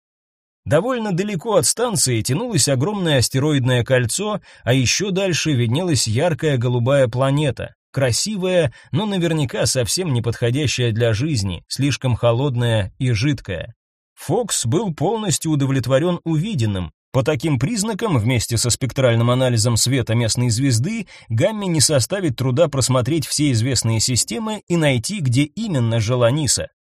Довольно далеко от станции тянулось огромное астероидное кольцо, а еще дальше виднелась яркая голубая планета, красивая, но наверняка совсем не подходящая для жизни, слишком холодная и жидкая. Фокс был полностью удовлетворен увиденным, по таким признакам, вместе со спектральным анализом света местной звезды, Гамме не составит труда просмотреть все известные системы и найти, где именно жила Ниса.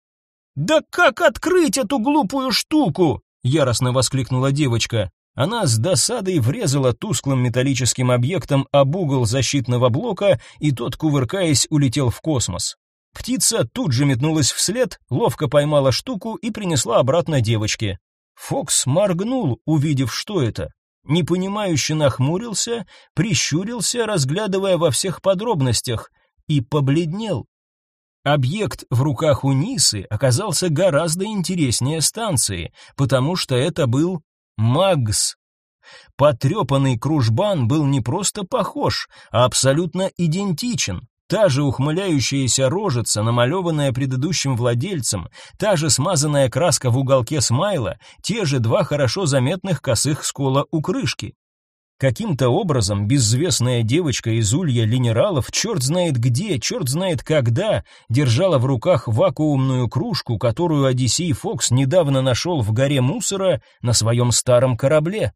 «Да как открыть эту глупую штуку?» — яростно воскликнула девочка. Она с досадой врезала тусклым металлическим объектом об угол защитного блока, и тот, кувыркаясь, улетел в космос. Птица тут же метнулась вслед, ловко поймала штуку и принесла обратно девочке. Фокс моргнул, увидев, что это. Непонимающе нахмурился, прищурился, разглядывая во всех подробностях, и побледнел. Объект в руках у Нисы оказался гораздо интереснее станции, потому что это был Магс. Потрепанный кружбан был не просто похож, а абсолютно идентичен. Та же ухмыляющаяся рожица, намалеванная предыдущим владельцем, та же смазанная краска в уголке смайла, те же два хорошо заметных косых скола у крышки. Каким-то образом безвестная девочка из улья линералов, черт знает где, черт знает когда, держала в руках вакуумную кружку, которую Одиссей Фокс недавно нашел в горе мусора на своем старом корабле.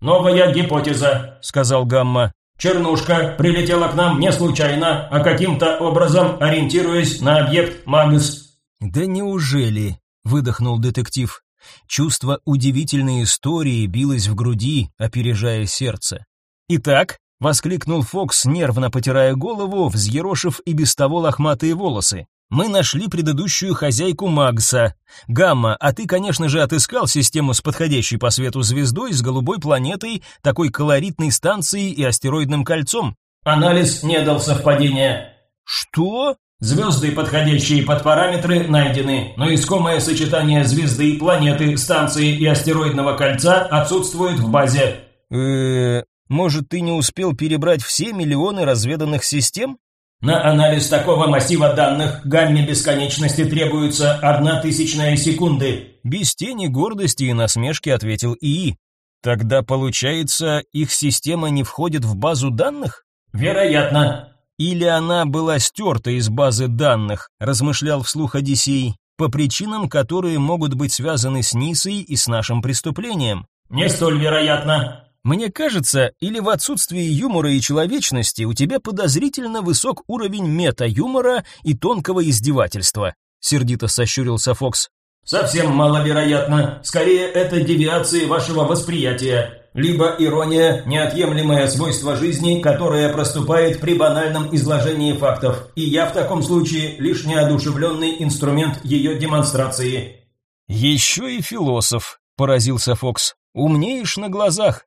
«Новая гипотеза», — сказал Гамма. Чернушка прилетела к нам не случайно, а каким-то образом ориентируясь на объект Магнус. Да неужели? выдохнул детектив. Чувство удивительной истории билось в груди, опережая сердце. Итак, воскликнул Фокс, нервно потирая голову, взъерошив и без того лохматые волосы. Мы нашли предыдущую хозяйку Магса. Гамма, а ты, конечно же, отыскал систему с подходящей по свету звездой, с голубой планетой, такой колоритной станцией и астероидным кольцом. Анализ не дал совпадения. Что? Звезды, подходящие под параметры, найдены, но искомое сочетание звезды, планеты, станции и астероидного кольца отсутствует в базе. Э, может, ты не успел перебрать все миллионы разведанных систем? На анализ такого массива данных гамме бесконечности требуется одна тысячная секунды. Без тени гордости и насмешки ответил ИИ. Тогда получается, их система не входит в базу данных? Вероятно. Или она была стерта из базы данных, размышлял вслух Одиссей, по причинам, которые могут быть связаны с Нисой и с нашим преступлением. Не столь вероятно. Мне кажется, или в отсутствии юмора и человечности у тебя подозрительно высок уровень мета-юмора и тонкого издевательства, сердито сощурился Фокс. Совсем маловероятно. Скорее это девиации вашего восприятия, либо ирония, неотъемлемое свойство жизни, которое проступает при банальном изложении фактов. И я в таком случае лишь неодушевленный инструмент ее демонстрации. Еще и философ, поразился Фокс. Умнеешь на глазах.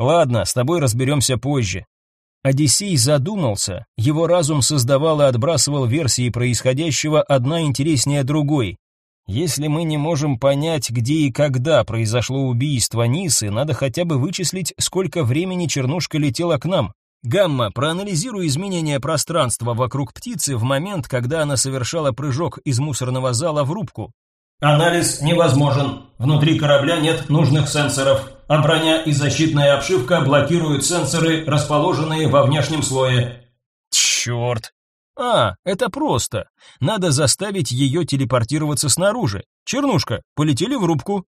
Ладно, с тобой разберемся позже. Одиссей задумался, его разум создавал и отбрасывал версии происходящего одна интереснее другой. Если мы не можем понять, где и когда произошло убийство Нисы, надо хотя бы вычислить, сколько времени чернушка летела к нам. Гамма, проанализируй изменения пространства вокруг птицы в момент, когда она совершала прыжок из мусорного зала в рубку. Анализ невозможен. Внутри корабля нет нужных сенсоров, а броня и защитная обшивка блокируют сенсоры, расположенные во внешнем слое. Черт! А, это просто. Надо заставить ее телепортироваться снаружи. Чернушка, полетели в рубку.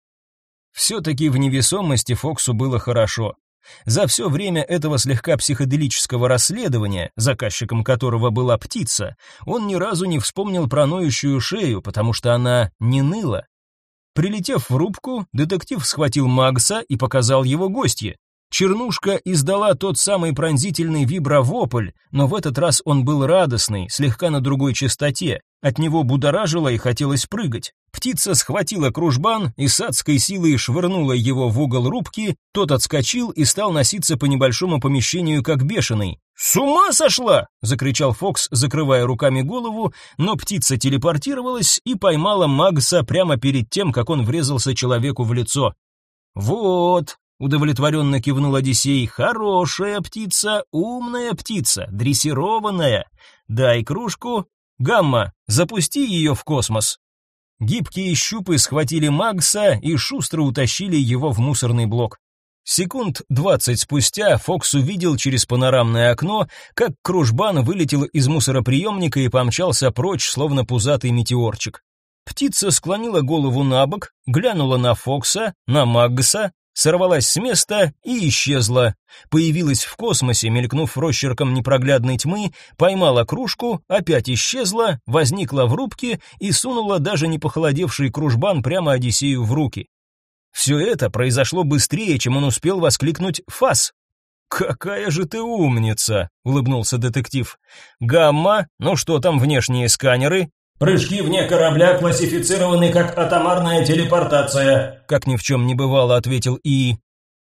Все-таки в невесомости Фоксу было хорошо. За все время этого слегка психоделического расследования, заказчиком которого была птица, он ни разу не вспомнил про ноющую шею, потому что она не ныла. Прилетев в рубку, детектив схватил Магса и показал его гостье. Чернушка издала тот самый пронзительный вибровопль, но в этот раз он был радостный, слегка на другой частоте. От него будоражило и хотелось прыгать. Птица схватила кружбан и с адской силой швырнула его в угол рубки, тот отскочил и стал носиться по небольшому помещению как бешеный. «С ума сошла!» — закричал Фокс, закрывая руками голову, но птица телепортировалась и поймала Магса прямо перед тем, как он врезался человеку в лицо. «Вот», — удовлетворенно кивнул Одиссей, — «хорошая птица, умная птица, дрессированная. Дай кружку, Гамма, запусти ее в космос. Гибкие щупы схватили Магса и шустро утащили его в мусорный блок. Секунд двадцать спустя Фокс увидел через панорамное окно, как кружбан вылетел из мусороприемника и помчался прочь, словно пузатый метеорчик. Птица склонила голову на бок, глянула на Фокса, на Магса, сорвалась с места и исчезла. Появилась в космосе, мелькнув росчерком непроглядной тьмы, поймала кружку, опять исчезла, возникла в рубке и сунула даже не похолодевший кружбан прямо Одиссею в руки. Все это произошло быстрее, чем он успел воскликнуть «Фас!». «Какая же ты умница!» — улыбнулся детектив. «Гамма, ну что там внешние сканеры?» Прыжки вне корабля классифицированы как атомарная телепортация, как ни в чем не бывало, ответил И.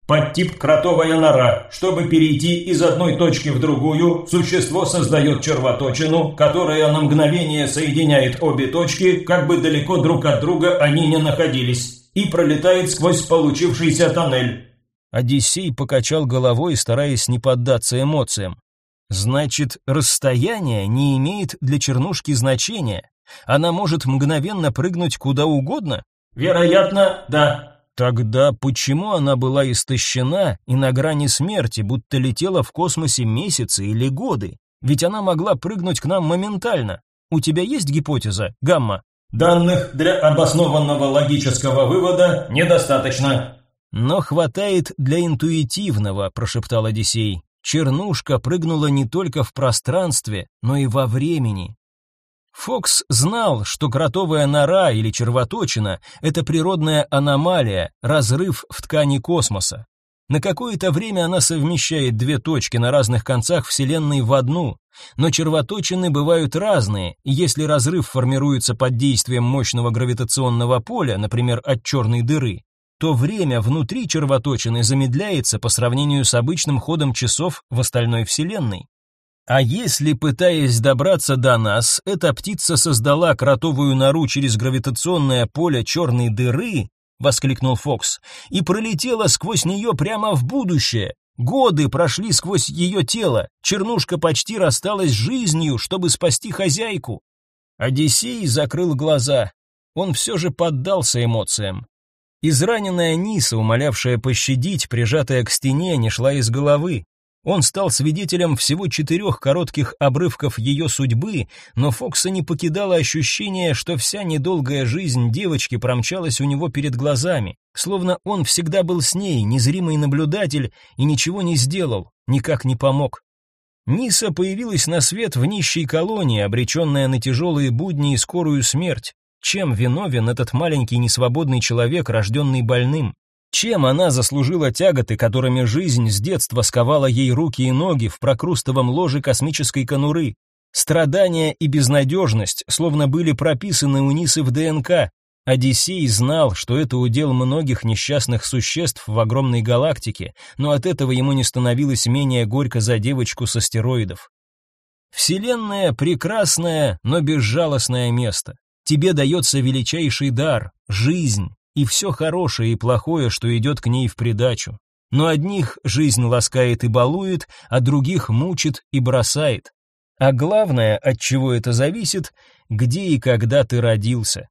Подтип кротовая нора. Чтобы перейти из одной точки в другую, существо создает червоточину, которая на мгновение соединяет обе точки, как бы далеко друг от друга они не находились, и пролетает сквозь получившийся тоннель. Одиссей покачал головой, стараясь не поддаться эмоциям. Значит, расстояние не имеет для чернушки значения. Она может мгновенно прыгнуть куда угодно? Вероятно, да. Тогда почему она была истощена и на грани смерти, будто летела в космосе месяцы или годы? Ведь она могла прыгнуть к нам моментально. У тебя есть гипотеза, Гамма? Данных для обоснованного логического вывода недостаточно. Но хватает для интуитивного, прошептал Одиссей. Чернушка прыгнула не только в пространстве, но и во времени. Фокс знал, что кротовая нора или червоточина – это природная аномалия, разрыв в ткани космоса. На какое-то время она совмещает две точки на разных концах Вселенной в одну, но червоточины бывают разные, и если разрыв формируется под действием мощного гравитационного поля, например, от черной дыры, то время внутри червоточины замедляется по сравнению с обычным ходом часов в остальной Вселенной. А если, пытаясь добраться до нас, эта птица создала кротовую нору через гравитационное поле черной дыры, воскликнул Фокс, и пролетела сквозь нее прямо в будущее. Годы прошли сквозь ее тело, чернушка почти рассталась с жизнью, чтобы спасти хозяйку. Одиссей закрыл глаза. Он все же поддался эмоциям. Израненная Ниса, умолявшая пощадить, прижатая к стене, не шла из головы. Он стал свидетелем всего четырех коротких обрывков ее судьбы, но Фокса не покидало ощущение, что вся недолгая жизнь девочки промчалась у него перед глазами, словно он всегда был с ней, незримый наблюдатель, и ничего не сделал, никак не помог. Ниса появилась на свет в нищей колонии, обреченная на тяжелые будни и скорую смерть. Чем виновен этот маленький несвободный человек, рожденный больным? Чем она заслужила тяготы, которыми жизнь с детства сковала ей руки и ноги в прокрустовом ложе космической конуры? Страдания и безнадежность словно были прописаны у Нисы в ДНК. Одиссей знал, что это удел многих несчастных существ в огромной галактике, но от этого ему не становилось менее горько за девочку с астероидов. Вселенная — прекрасное, но безжалостное место. Тебе дается величайший дар — жизнь, и все хорошее и плохое, что идет к ней в придачу. Но одних жизнь ласкает и балует, а других мучит и бросает. А главное, от чего это зависит, где и когда ты родился.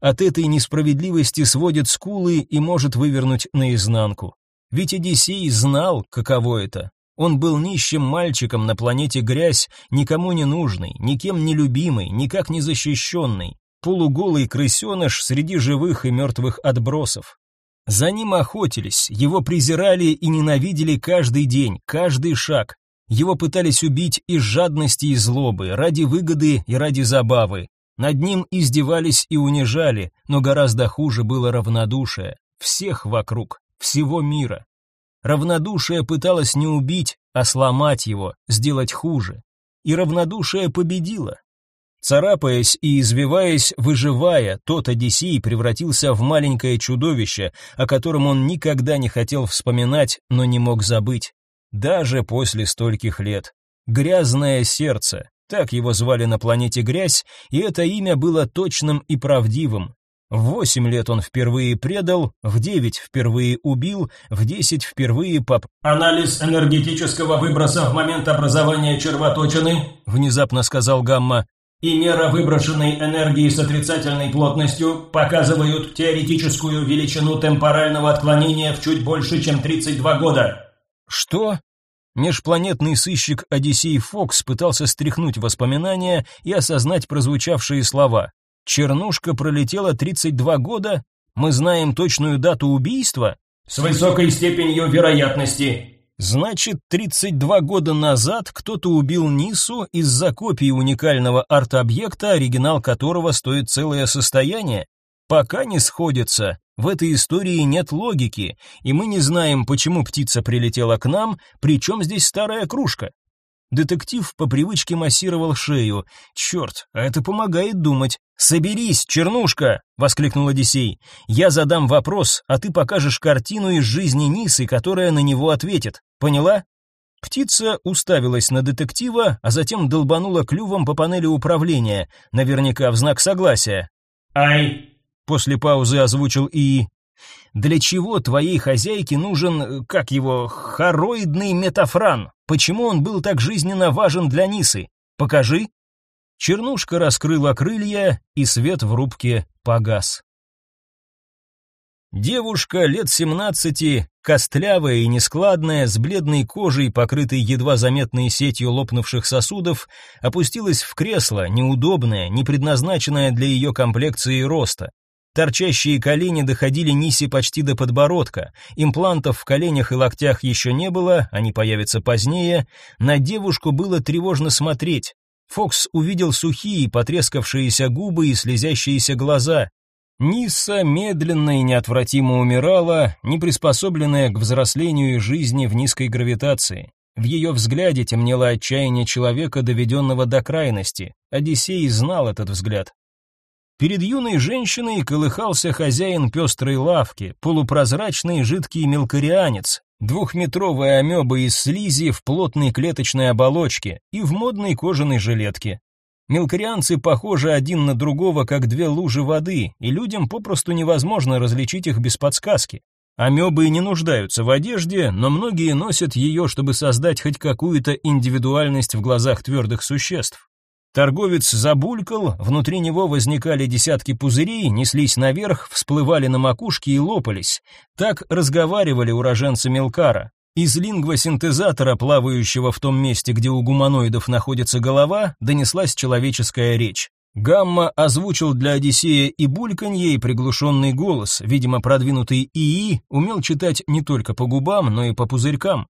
От этой несправедливости сводит скулы и может вывернуть наизнанку. Ведь Одиссей знал, каково это. Он был нищим мальчиком на планете Грязь, никому не нужный, никем не любимый, никак не защищенный, полуголый крысеныш среди живых и мертвых отбросов. За ним охотились, его презирали и ненавидели каждый день, каждый шаг. Его пытались убить из жадности и злобы, ради выгоды и ради забавы. Над ним издевались и унижали, но гораздо хуже было равнодушие. Всех вокруг, всего мира. Равнодушие пыталось не убить, а сломать его, сделать хуже. И равнодушие победило. Царапаясь и извиваясь, выживая, тот Одиссей превратился в маленькое чудовище, о котором он никогда не хотел вспоминать, но не мог забыть. Даже после стольких лет. Грязное сердце, так его звали на планете Грязь, и это имя было точным и правдивым. В восемь лет он впервые предал, в девять впервые убил, в десять впервые поп... «Анализ энергетического выброса в момент образования червоточины», внезапно сказал Гамма, и мера выброшенной энергии с отрицательной плотностью показывают теоретическую величину темпорального отклонения в чуть больше, чем 32 года. Что? Межпланетный сыщик Одиссей Фокс пытался стряхнуть воспоминания и осознать прозвучавшие слова. Чернушка пролетела 32 года? Мы знаем точную дату убийства? С высокой степенью вероятности. Значит, 32 года назад кто-то убил Нису из-за копии уникального арт-объекта, оригинал которого стоит целое состояние? Пока не сходится. В этой истории нет логики, и мы не знаем, почему птица прилетела к нам, причем здесь старая кружка. Детектив по привычке массировал шею. Черт, а это помогает думать. «Соберись, чернушка!» — воскликнул Одиссей. «Я задам вопрос, а ты покажешь картину из жизни Нисы, которая на него ответит. Поняла?» Птица уставилась на детектива, а затем долбанула клювом по панели управления, наверняка в знак согласия. «Ай!» — после паузы озвучил ИИ. Для чего твоей хозяйке нужен, как его, хороидный метафран? Почему он был так жизненно важен для Нисы? Покажи. Чернушка раскрыла крылья, и свет в рубке погас. Девушка лет семнадцати, костлявая и нескладная, с бледной кожей, покрытой едва заметной сетью лопнувших сосудов, опустилась в кресло, неудобное, не предназначенное для ее комплекции и роста. Торчащие колени доходили Ниси почти до подбородка. Имплантов в коленях и локтях еще не было, они появятся позднее. На девушку было тревожно смотреть. Фокс увидел сухие, потрескавшиеся губы и слезящиеся глаза. Ниса медленно и неотвратимо умирала, не приспособленная к взрослению и жизни в низкой гравитации. В ее взгляде темнело отчаяние человека, доведенного до крайности. Одиссей знал этот взгляд. Перед юной женщиной колыхался хозяин пестрой лавки, полупрозрачный жидкий мелкорианец, двухметровая амеба из слизи в плотной клеточной оболочке и в модной кожаной жилетке. Мелкорианцы похожи один на другого, как две лужи воды, и людям попросту невозможно различить их без подсказки. Амебы не нуждаются в одежде, но многие носят ее, чтобы создать хоть какую-то индивидуальность в глазах твердых существ. Торговец забулькал, внутри него возникали десятки пузырей, неслись наверх, всплывали на макушке и лопались. Так разговаривали уроженцы Мелкара. Из лингвосинтезатора, плавающего в том месте, где у гуманоидов находится голова, донеслась человеческая речь. Гамма озвучил для Одиссея и бульканье, и приглушенный голос, видимо, продвинутый ИИ, умел читать не только по губам, но и по пузырькам.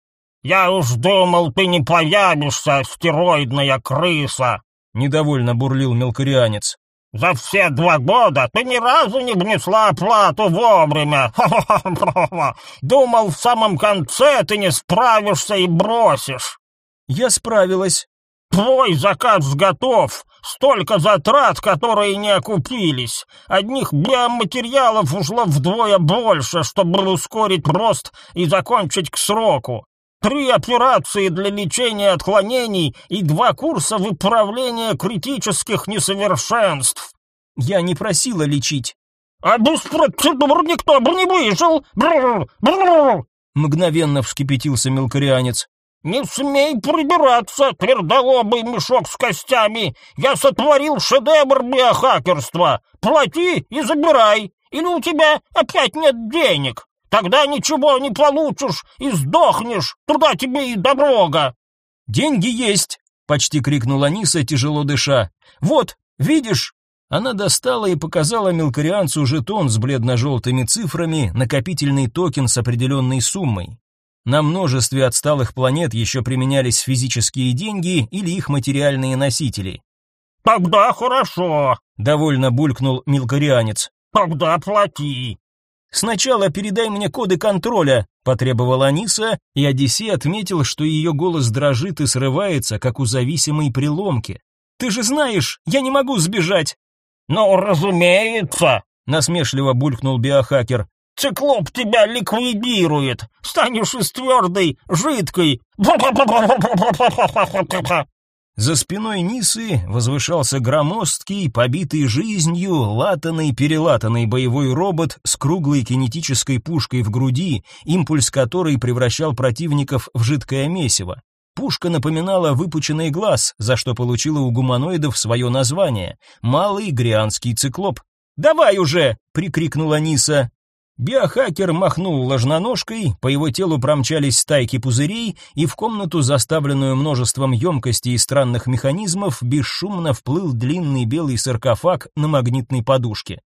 «Я уж думал, ты не появишься, стероидная крыса!» недовольно бурлил мелкорианец. За все два года ты ни разу не внесла оплату вовремя. Думал, в самом конце ты не справишься и бросишь. Я справилась. Твой заказ готов. Столько затрат, которые не окупились. Одних биоматериалов ушло вдвое больше, чтобы ускорить рост и закончить к сроку. Три операции для лечения отклонений и два курса выправления критических несовершенств. Я не просила лечить. А без процедур никто бы не выжил. Бррр, бррр. Мгновенно вскипятился мелкорианец. «Не смей прибираться, твердолобый мешок с костями! Я сотворил шедевр биохакерства! Плати и забирай! Или у тебя опять нет денег? Тогда ничего не получишь и сдохнешь! Туда тебе и дорога!» «Деньги есть!» — почти крикнула Ниса, тяжело дыша. «Вот, видишь, она достала и показала мелкорианцу жетон с бледно-желтыми цифрами, накопительный токен с определенной суммой. На множестве отсталых планет еще применялись физические деньги или их материальные носители. «Тогда хорошо», — довольно булькнул мелкорианец. «Тогда плати». «Сначала передай мне коды контроля», — потребовала Аниса, и Одиссей отметил, что ее голос дрожит и срывается, как у зависимой приломки. «Ты же знаешь, я не могу сбежать!» «Ну, разумеется!» — насмешливо булькнул биохакер. «Циклоп тебя ликвидирует! Станешь из твердой, жидкой!» За спиной Нисы возвышался громоздкий, побитый жизнью, латанный-перелатанный боевой робот с круглой кинетической пушкой в груди, импульс которой превращал противников в жидкое месиво. Пушка напоминала выпученный глаз, за что получила у гуманоидов свое название — Малый Грианский циклоп. «Давай уже!» — прикрикнула Ниса. Биохакер махнул ложноножкой, по его телу промчались стайки пузырей, и в комнату, заставленную множеством емкостей и странных механизмов, бесшумно вплыл длинный белый саркофаг на магнитной подушке.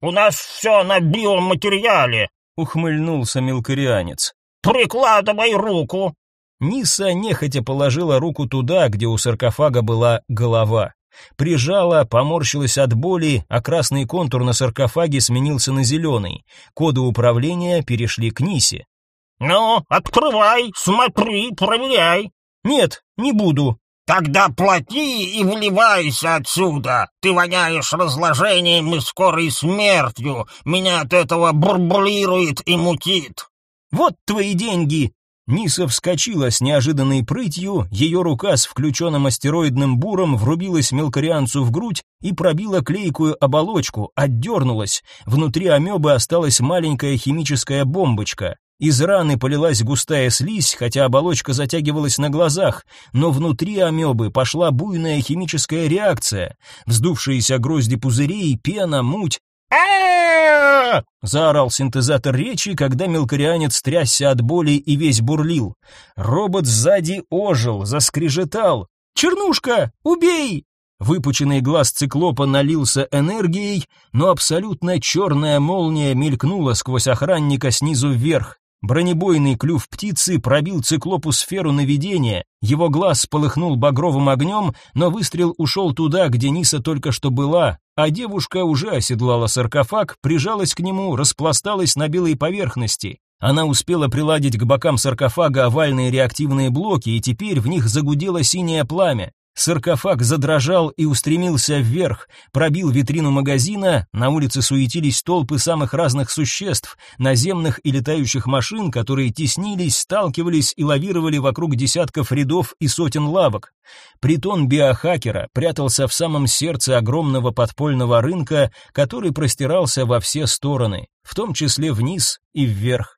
«У нас все на биоматериале!» — ухмыльнулся мелкорианец. «Прикладывай руку!» Ниса нехотя положила руку туда, где у саркофага была голова. Прижала, поморщилась от боли, а красный контур на саркофаге сменился на зеленый. Коды управления перешли к Нисе. «Ну, открывай, смотри, проверяй». «Нет, не буду». «Тогда плати и вливайся отсюда! Ты воняешь разложением и скорой смертью! Меня от этого бурбулирует и мутит!» «Вот твои деньги!» Ниса вскочила с неожиданной прытью, ее рука с включенным астероидным буром врубилась мелкорианцу в грудь и пробила клейкую оболочку, отдернулась. Внутри амебы осталась маленькая химическая бомбочка. Из раны полилась густая слизь, хотя оболочка затягивалась на глазах, но внутри амебы пошла буйная химическая реакция. Вздувшиеся грозди пузырей, пена, муть, а заорал синтезатор речи, когда мелкорианец трясся от боли и весь бурлил. Робот сзади ожил, заскрежетал. «Чернушка, убей!» Выпученный глаз циклопа налился энергией, но абсолютно черная молния мелькнула сквозь охранника снизу вверх. Бронебойный клюв птицы пробил циклопу сферу наведения, его глаз полыхнул багровым огнем, но выстрел ушел туда, где Ниса только что была, а девушка уже оседлала саркофаг, прижалась к нему, распласталась на белой поверхности. Она успела приладить к бокам саркофага овальные реактивные блоки, и теперь в них загудело синее пламя. Саркофаг задрожал и устремился вверх, пробил витрину магазина, на улице суетились толпы самых разных существ, наземных и летающих машин, которые теснились, сталкивались и лавировали вокруг десятков рядов и сотен лавок. Притон биохакера прятался в самом сердце огромного подпольного рынка, который простирался во все стороны, в том числе вниз и вверх.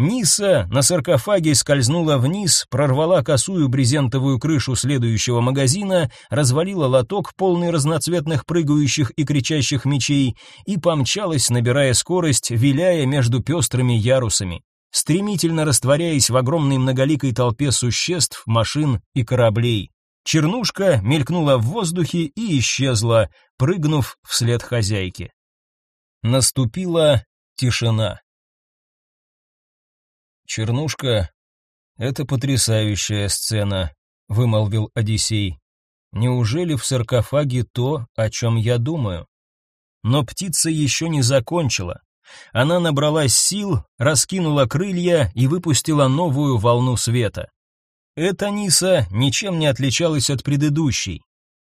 Ниса на саркофаге скользнула вниз, прорвала косую брезентовую крышу следующего магазина, развалила лоток, полный разноцветных прыгающих и кричащих мечей, и помчалась, набирая скорость, виляя между пестрыми ярусами, стремительно растворяясь в огромной многоликой толпе существ, машин и кораблей. Чернушка мелькнула в воздухе и исчезла, прыгнув вслед хозяйке. Наступила тишина. Чернушка это потрясающая сцена, вымолвил Одиссей. Неужели в саркофаге то, о чем я думаю? Но птица еще не закончила. Она набралась сил, раскинула крылья и выпустила новую волну света. Эта Ниса ничем не отличалась от предыдущей.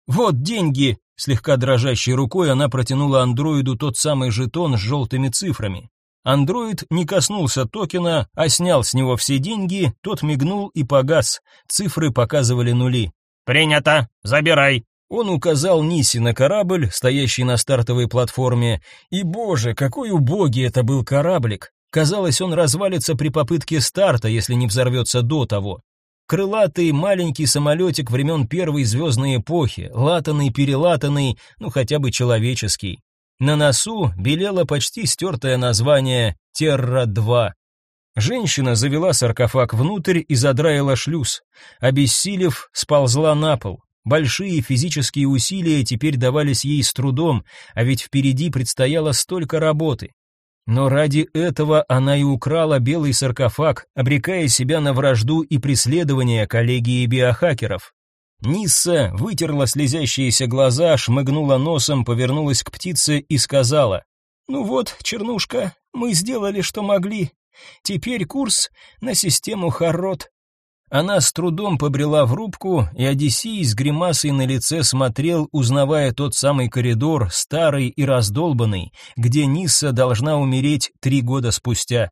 Вот деньги, слегка дрожащей рукой она протянула андроиду тот самый жетон с желтыми цифрами. Андроид не коснулся токена, а снял с него все деньги, тот мигнул и погас. Цифры показывали нули. «Принято! Забирай!» Он указал Нисе на корабль, стоящий на стартовой платформе, и, боже, какой убогий это был кораблик! Казалось, он развалится при попытке старта, если не взорвется до того. Крылатый маленький самолетик времен первой звездной эпохи, латанный-перелатанный, ну хотя бы человеческий. На носу белело почти стертое название «Терра-2». Женщина завела саркофаг внутрь и задраила шлюз. Обессилев, сползла на пол. Большие физические усилия теперь давались ей с трудом, а ведь впереди предстояло столько работы. Но ради этого она и украла белый саркофаг, обрекая себя на вражду и преследование коллегии биохакеров. Нисса вытерла слезящиеся глаза, шмыгнула носом, повернулась к птице и сказала: "Ну вот, Чернушка, мы сделали, что могли. Теперь курс на систему Харрот. Она с трудом побрела в рубку, и Одиссей с гримасой на лице смотрел, узнавая тот самый коридор, старый и раздолбанный, где Нисса должна умереть три года спустя.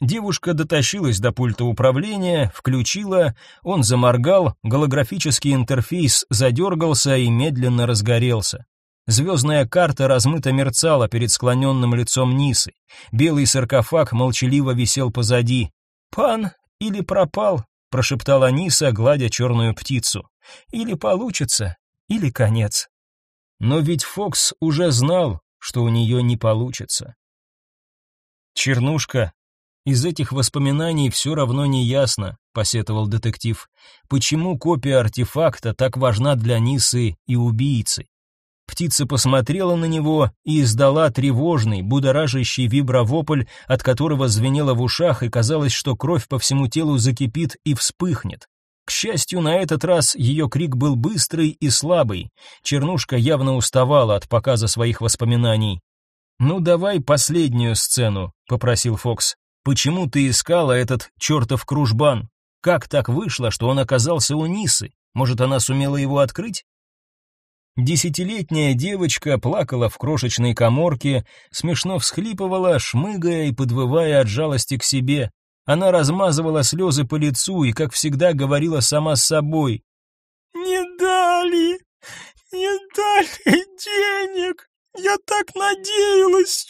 Девушка дотащилась до пульта управления, включила, он заморгал, голографический интерфейс задергался и медленно разгорелся. Звездная карта размыто мерцала перед склоненным лицом Нисы. Белый саркофаг молчаливо висел позади. «Пан или пропал?» прошептала Ниса, гладя черную птицу. Или получится, или конец. Но ведь Фокс уже знал, что у нее не получится. Чернушка, из этих воспоминаний все равно не ясно, посетовал детектив, почему копия артефакта так важна для Нисы и убийцы. Птица посмотрела на него и издала тревожный, будоражащий вибровопль, от которого звенело в ушах и казалось, что кровь по всему телу закипит и вспыхнет. К счастью, на этот раз ее крик был быстрый и слабый. Чернушка явно уставала от показа своих воспоминаний. «Ну давай последнюю сцену», — попросил Фокс. «Почему ты искала этот чертов кружбан? Как так вышло, что он оказался у Нисы? Может, она сумела его открыть?» Десятилетняя девочка плакала в крошечной каморке, смешно всхлипывала, шмыгая и подвывая от жалости к себе. Она размазывала слезы по лицу и, как всегда, говорила сама с собой. «Не дали! Не дали денег! Я так надеялась!»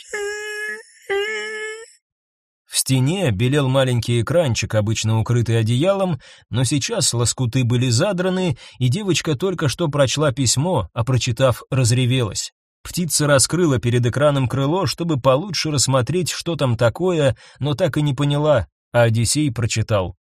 В стене белел маленький экранчик, обычно укрытый одеялом, но сейчас лоскуты были задраны, и девочка только что прочла письмо, а прочитав, разревелась. Птица раскрыла перед экраном крыло, чтобы получше рассмотреть, что там такое, но так и не поняла, а Одиссей прочитал.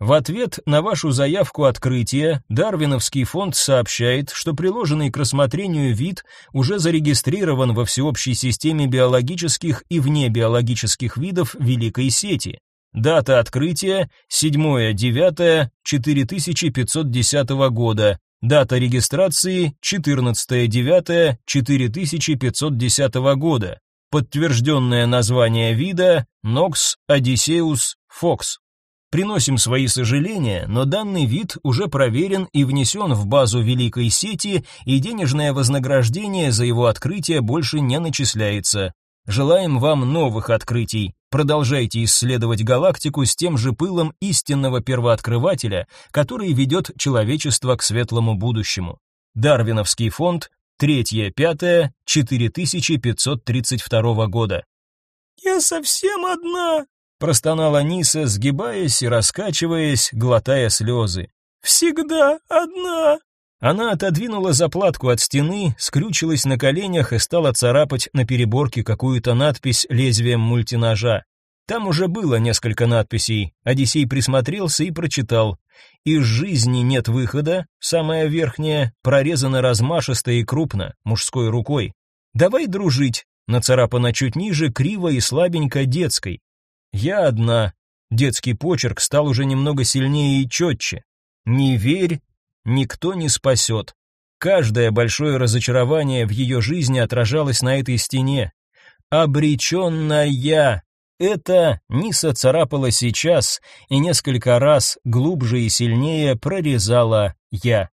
В ответ на вашу заявку открытия Дарвиновский фонд сообщает, что приложенный к рассмотрению вид уже зарегистрирован во всеобщей системе биологических и внебиологических видов Великой сети. Дата открытия 7.9.4510 года. Дата регистрации 14.9.4510 года. Подтвержденное название вида Nox odysseus fox. Приносим свои сожаления, но данный вид уже проверен и внесен в базу великой сети, и денежное вознаграждение за его открытие больше не начисляется. Желаем вам новых открытий. Продолжайте исследовать галактику с тем же пылом истинного первооткрывателя, который ведет человечество к светлому будущему. Дарвиновский фонд, 3-5, 4532 года. «Я совсем одна», простонала Ниса, сгибаясь и раскачиваясь, глотая слезы. Всегда одна. Она отодвинула заплатку от стены, скрючилась на коленях и стала царапать на переборке какую-то надпись лезвием мультиножа. Там уже было несколько надписей. Одиссей присмотрелся и прочитал: "Из жизни нет выхода", самая верхняя прорезана размашисто и крупно, мужской рукой. "Давай дружить", нацарапана чуть ниже, криво и слабенько детской. Я одна. Детский почерк стал уже немного сильнее и четче. Не верь, никто не спасет. Каждое большое разочарование в ее жизни отражалось на этой стене. Обреченная. Это Ниса царапала сейчас и несколько раз глубже и сильнее прорезала я.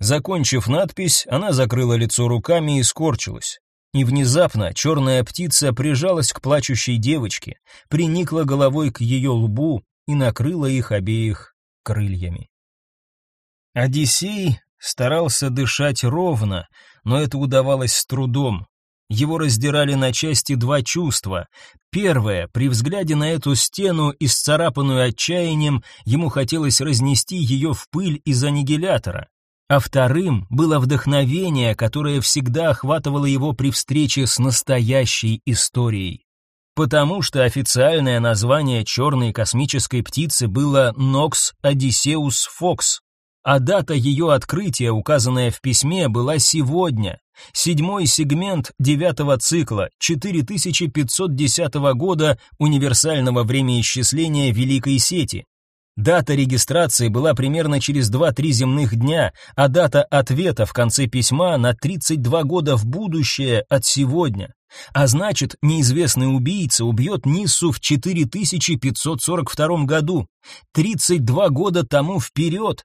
Закончив надпись, она закрыла лицо руками и скорчилась. И внезапно черная птица прижалась к плачущей девочке, приникла головой к ее лбу и накрыла их обеих крыльями. Одиссей Старался дышать ровно, но это удавалось с трудом. Его раздирали на части два чувства. Первое, при взгляде на эту стену, исцарапанную отчаянием, ему хотелось разнести ее в пыль из аннигилятора. А вторым было вдохновение, которое всегда охватывало его при встрече с настоящей историей. Потому что официальное название черной космической птицы было Nox Odysseus Fox, а дата ее открытия, указанная в письме, была сегодня, седьмой сегмент девятого цикла 4510 года универсального времяисчисления Великой Сети. Дата регистрации была примерно через 2-3 земных дня, а дата ответа в конце письма на 32 года в будущее от сегодня. А значит, неизвестный убийца убьет Ниссу в 4542 году, 32 года тому вперед.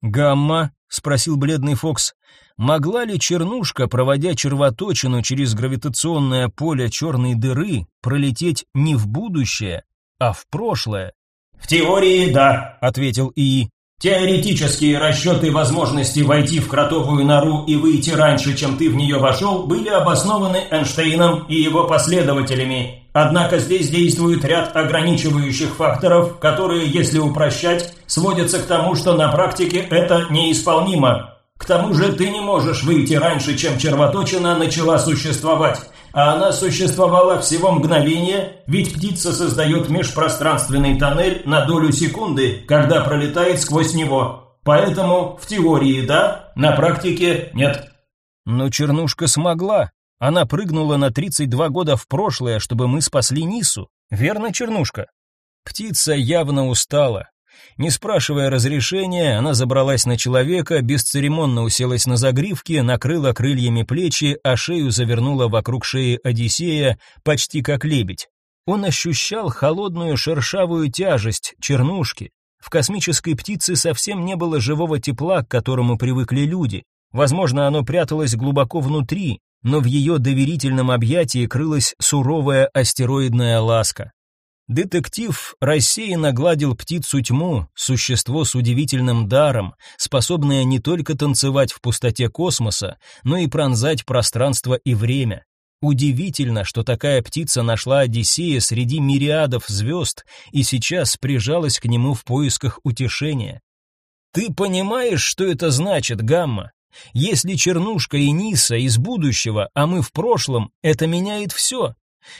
«Гамма?» — спросил бледный Фокс. «Могла ли чернушка, проводя червоточину через гравитационное поле черной дыры, пролететь не в будущее, а в прошлое?» «В теории, да», — ответил ИИ. «Теоретические расчеты возможности войти в кротовую нору и выйти раньше, чем ты в нее вошел, были обоснованы Эйнштейном и его последователями. Однако здесь действует ряд ограничивающих факторов, которые, если упрощать, сводятся к тому, что на практике это неисполнимо. К тому же ты не можешь выйти раньше, чем червоточина начала существовать а она существовала всего мгновение, ведь птица создает межпространственный тоннель на долю секунды, когда пролетает сквозь него. Поэтому в теории да, на практике нет. Но Чернушка смогла. Она прыгнула на 32 года в прошлое, чтобы мы спасли Нису. Верно, Чернушка? Птица явно устала. Не спрашивая разрешения, она забралась на человека, бесцеремонно уселась на загривке, накрыла крыльями плечи, а шею завернула вокруг шеи Одиссея, почти как лебедь. Он ощущал холодную шершавую тяжесть чернушки. В космической птице совсем не было живого тепла, к которому привыкли люди. Возможно, оно пряталось глубоко внутри, но в ее доверительном объятии крылась суровая астероидная ласка. Детектив рассеянно гладил птицу тьму, существо с удивительным даром, способное не только танцевать в пустоте космоса, но и пронзать пространство и время. Удивительно, что такая птица нашла Одиссея среди мириадов звезд и сейчас прижалась к нему в поисках утешения. Ты понимаешь, что это значит, Гамма? Если Чернушка и Ниса из будущего, а мы в прошлом, это меняет все.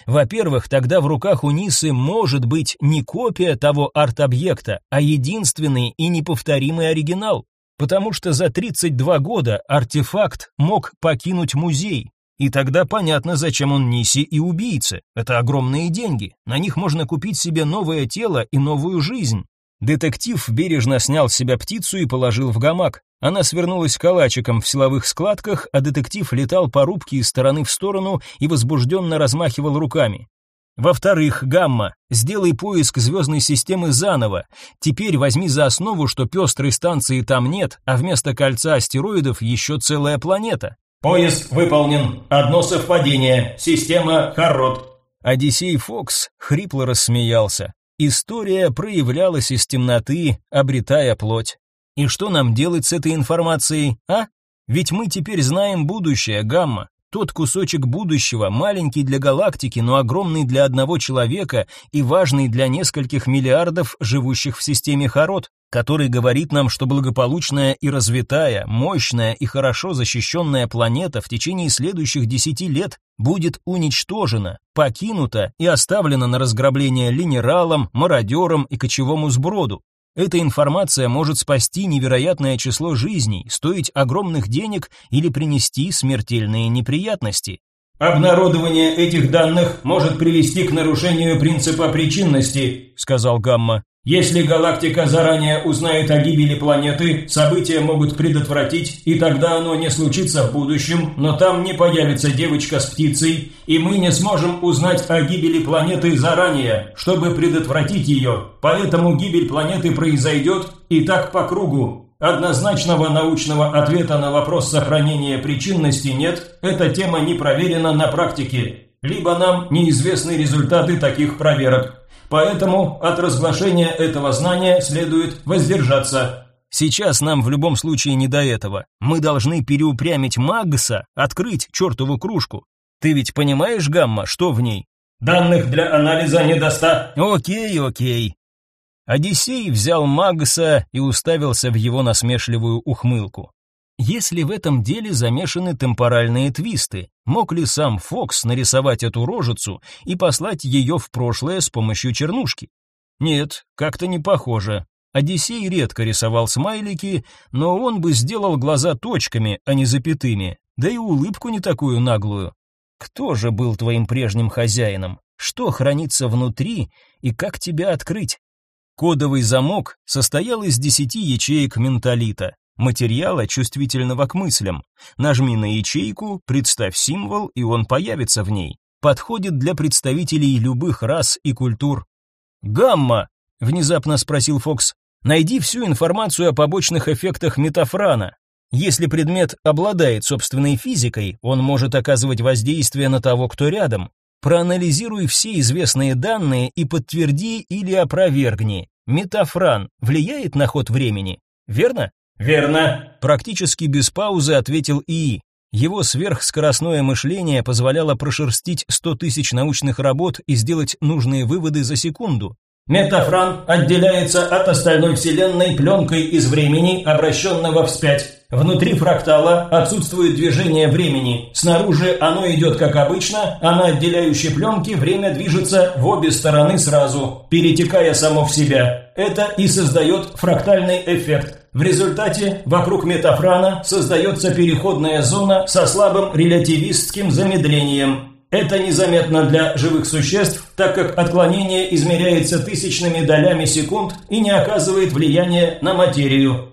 Во-первых, тогда в руках у Нисы может быть не копия того арт-объекта, а единственный и неповторимый оригинал, потому что за 32 года артефакт мог покинуть музей. И тогда понятно, зачем он Нисе и убийце. Это огромные деньги. На них можно купить себе новое тело и новую жизнь. Детектив бережно снял с себя птицу и положил в гамак. Она свернулась калачиком в силовых складках, а детектив летал по рубке из стороны в сторону и возбужденно размахивал руками. Во-вторых, гамма, сделай поиск звездной системы заново. Теперь возьми за основу, что пестрой станции там нет, а вместо кольца астероидов еще целая планета. Поиск выполнен. Одно совпадение. Система Харрот. Одиссей Фокс хрипло рассмеялся. История проявлялась из темноты, обретая плоть. И что нам делать с этой информацией, а? Ведь мы теперь знаем будущее, Гамма. Тот кусочек будущего, маленький для галактики, но огромный для одного человека и важный для нескольких миллиардов живущих в системе Харот, который говорит нам, что благополучная и развитая, мощная и хорошо защищенная планета в течение следующих десяти лет будет уничтожена, покинута и оставлена на разграбление линералам, мародерам и кочевому сброду. Эта информация может спасти невероятное число жизней, стоить огромных денег или принести смертельные неприятности. Обнародование этих данных может привести к нарушению принципа причинности, сказал Гамма. Если галактика заранее узнает о гибели планеты, события могут предотвратить, и тогда оно не случится в будущем, но там не появится девочка с птицей, и мы не сможем узнать о гибели планеты заранее, чтобы предотвратить ее. Поэтому гибель планеты произойдет и так по кругу. Однозначного научного ответа на вопрос сохранения причинности нет, эта тема не проверена на практике. Либо нам неизвестны результаты таких проверок. Поэтому от разглашения этого знания следует воздержаться. Сейчас нам в любом случае не до этого. Мы должны переупрямить Магса, открыть чертову кружку. Ты ведь понимаешь, Гамма, что в ней? Данных для анализа недоста. Окей, окей. Одиссей взял Магса и уставился в его насмешливую ухмылку. Если в этом деле замешаны темпоральные твисты, мог ли сам Фокс нарисовать эту рожицу и послать ее в прошлое с помощью чернушки? Нет, как-то не похоже. Одиссей редко рисовал смайлики, но он бы сделал глаза точками, а не запятыми, да и улыбку не такую наглую. Кто же был твоим прежним хозяином? Что хранится внутри и как тебя открыть? Кодовый замок состоял из десяти ячеек менталита, материала, чувствительного к мыслям. Нажми на ячейку, представь символ, и он появится в ней. Подходит для представителей любых рас и культур. «Гамма!» — внезапно спросил Фокс. «Найди всю информацию о побочных эффектах метафрана. Если предмет обладает собственной физикой, он может оказывать воздействие на того, кто рядом. Проанализируй все известные данные и подтверди или опровергни. Метафран влияет на ход времени, верно? Верно. Практически без паузы ответил ИИ. Его сверхскоростное мышление позволяло прошерстить 100 тысяч научных работ и сделать нужные выводы за секунду. Метафран отделяется от остальной Вселенной пленкой из времени, обращенного вспять. Внутри фрактала отсутствует движение времени. Снаружи оно идет как обычно, а на отделяющей пленке время движется в обе стороны сразу, перетекая само в себя. Это и создает фрактальный эффект. В результате вокруг метафрана создается переходная зона со слабым релятивистским замедлением. Это незаметно для живых существ, так как отклонение измеряется тысячными долями секунд и не оказывает влияния на материю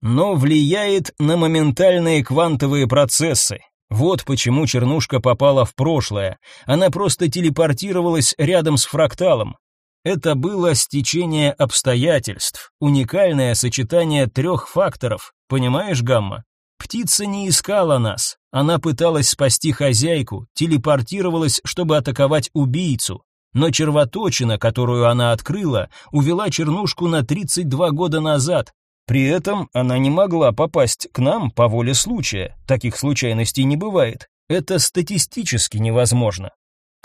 но влияет на моментальные квантовые процессы. Вот почему чернушка попала в прошлое. Она просто телепортировалась рядом с фракталом. Это было стечение обстоятельств, уникальное сочетание трех факторов. Понимаешь, Гамма? Птица не искала нас. Она пыталась спасти хозяйку, телепортировалась, чтобы атаковать убийцу. Но червоточина, которую она открыла, увела чернушку на 32 года назад, при этом она не могла попасть к нам по воле случая. Таких случайностей не бывает. Это статистически невозможно.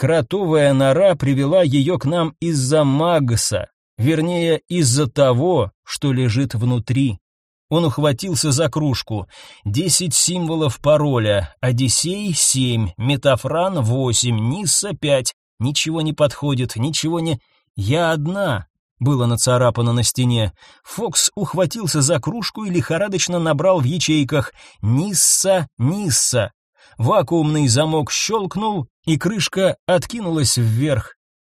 Кротовая нора привела ее к нам из-за Магса, вернее, из-за того, что лежит внутри. Он ухватился за кружку. Десять символов пароля. Одиссей — семь, Метафран — восемь, Нисса — пять. Ничего не подходит, ничего не... Я одна, было нацарапано на стене. Фокс ухватился за кружку и лихорадочно набрал в ячейках «Нисса, Нисса». Вакуумный замок щелкнул, и крышка откинулась вверх.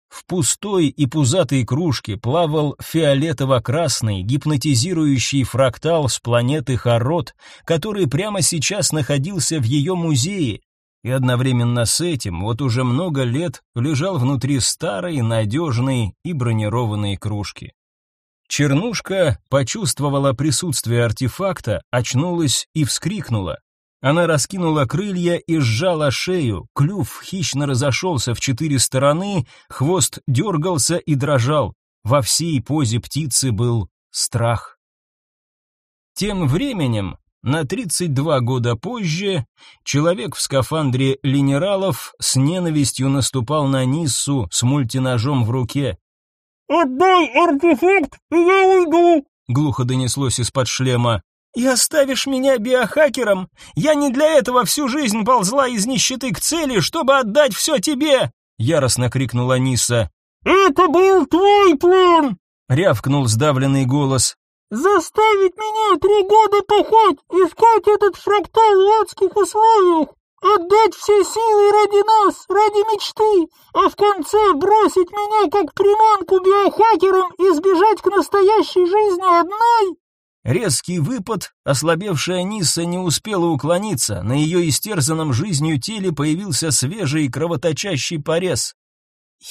В пустой и пузатой кружке плавал фиолетово-красный гипнотизирующий фрактал с планеты Харот, который прямо сейчас находился в ее музее, и одновременно с этим вот уже много лет лежал внутри старой, надежной и бронированной кружки. Чернушка почувствовала присутствие артефакта, очнулась и вскрикнула. Она раскинула крылья и сжала шею, клюв хищно разошелся в четыре стороны, хвост дергался и дрожал. Во всей позе птицы был страх. Тем временем на 32 года позже человек в скафандре линералов с ненавистью наступал на Ниссу с мультиножом в руке. «Отдай артефакт, я уйду!» — глухо донеслось из-под шлема. «И оставишь меня биохакером? Я не для этого всю жизнь ползла из нищеты к цели, чтобы отдать все тебе!» — яростно крикнула Нисса. «Это был твой план!» — рявкнул сдавленный голос. Заставить меня три года пахать, искать этот фрактал в адских условиях, отдать все силы ради нас, ради мечты, а в конце бросить меня как приманку биохакерам и сбежать к настоящей жизни одной? Резкий выпад, ослабевшая Нисса не успела уклониться, на ее истерзанном жизнью теле появился свежий кровоточащий порез.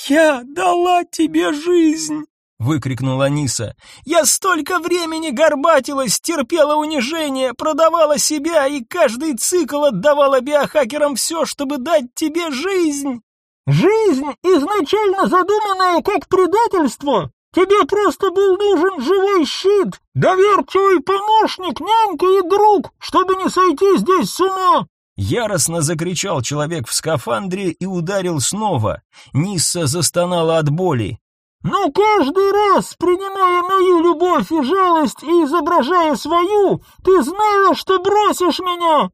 «Я дала тебе жизнь!» — выкрикнула Ниса. «Я столько времени горбатилась, терпела унижение, продавала себя и каждый цикл отдавала биохакерам все, чтобы дать тебе жизнь!» «Жизнь, изначально задуманная как предательство, Тебе просто был нужен живой щит, доверчивый помощник, нянька и друг, чтобы не сойти здесь с ума!» Яростно закричал человек в скафандре и ударил снова. Нисса застонала от боли. «Но каждый раз, принимая мою любовь и жалость и изображая свою, ты знала, что бросишь меня!»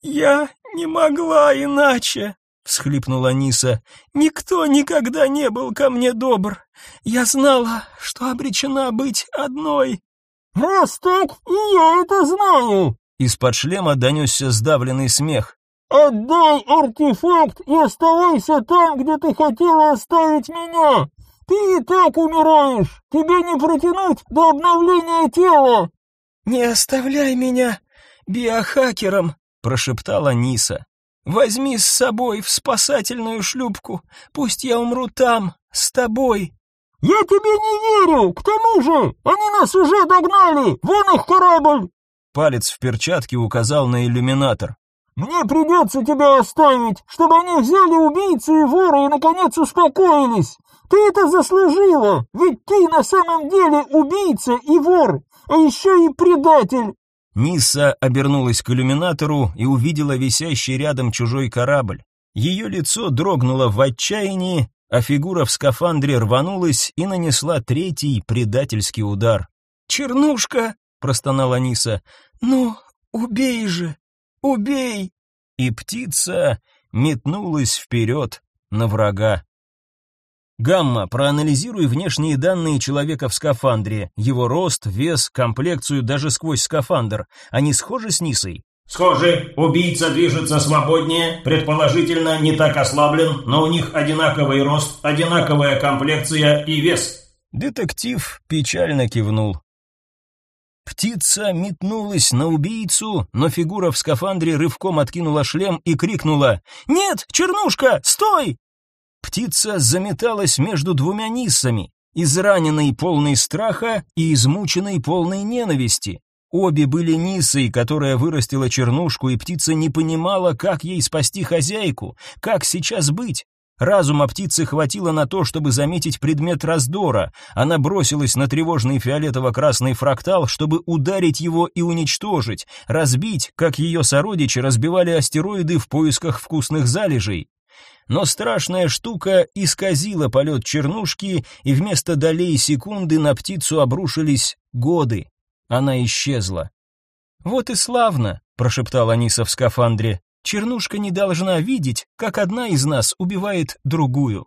«Я не могла иначе!» Всхлипнула Ниса. Никто никогда не был ко мне добр. Я знала, что обречена быть одной. Так, и я это знаю. Из-под шлема донесся сдавленный смех. Отдай артефакт и оставайся там, где ты хотела оставить меня. Ты и так умираешь. Тебе не протянуть до обновления тела. Не оставляй меня биохакером, прошептала Ниса. Возьми с собой в спасательную шлюпку. Пусть я умру там, с тобой. Я тебе не верю. К тому же, они нас уже догнали. Вон их корабль. Палец в перчатке указал на иллюминатор. Мне придется тебя оставить, чтобы они взяли убийцу и вора и наконец успокоились. Ты это заслужила, ведь ты на самом деле убийца и вор, а еще и предатель. Ниса обернулась к иллюминатору и увидела висящий рядом чужой корабль. Ее лицо дрогнуло в отчаянии, а фигура в скафандре рванулась и нанесла третий предательский удар. «Чернушка!» — простонала Ниса. «Ну, убей же! Убей!» И птица метнулась вперед на врага. Гамма, проанализируй внешние данные человека в скафандре, его рост, вес, комплекцию даже сквозь скафандр. Они схожи с Нисой? Схожи. Убийца движется свободнее, предположительно не так ослаблен, но у них одинаковый рост, одинаковая комплекция и вес. Детектив печально кивнул. Птица метнулась на убийцу, но фигура в скафандре рывком откинула шлем и крикнула «Нет, Чернушка, стой!» Птица заметалась между двумя ниссами, израненной полной страха и измученной полной ненависти. Обе были Нисой, которая вырастила чернушку, и птица не понимала, как ей спасти хозяйку, как сейчас быть. Разума птицы хватило на то, чтобы заметить предмет раздора. Она бросилась на тревожный фиолетово-красный фрактал, чтобы ударить его и уничтожить, разбить, как ее сородичи разбивали астероиды в поисках вкусных залежей но страшная штука исказила полет чернушки, и вместо долей секунды на птицу обрушились годы. Она исчезла. «Вот и славно», — прошептал Аниса в скафандре. «Чернушка не должна видеть, как одна из нас убивает другую».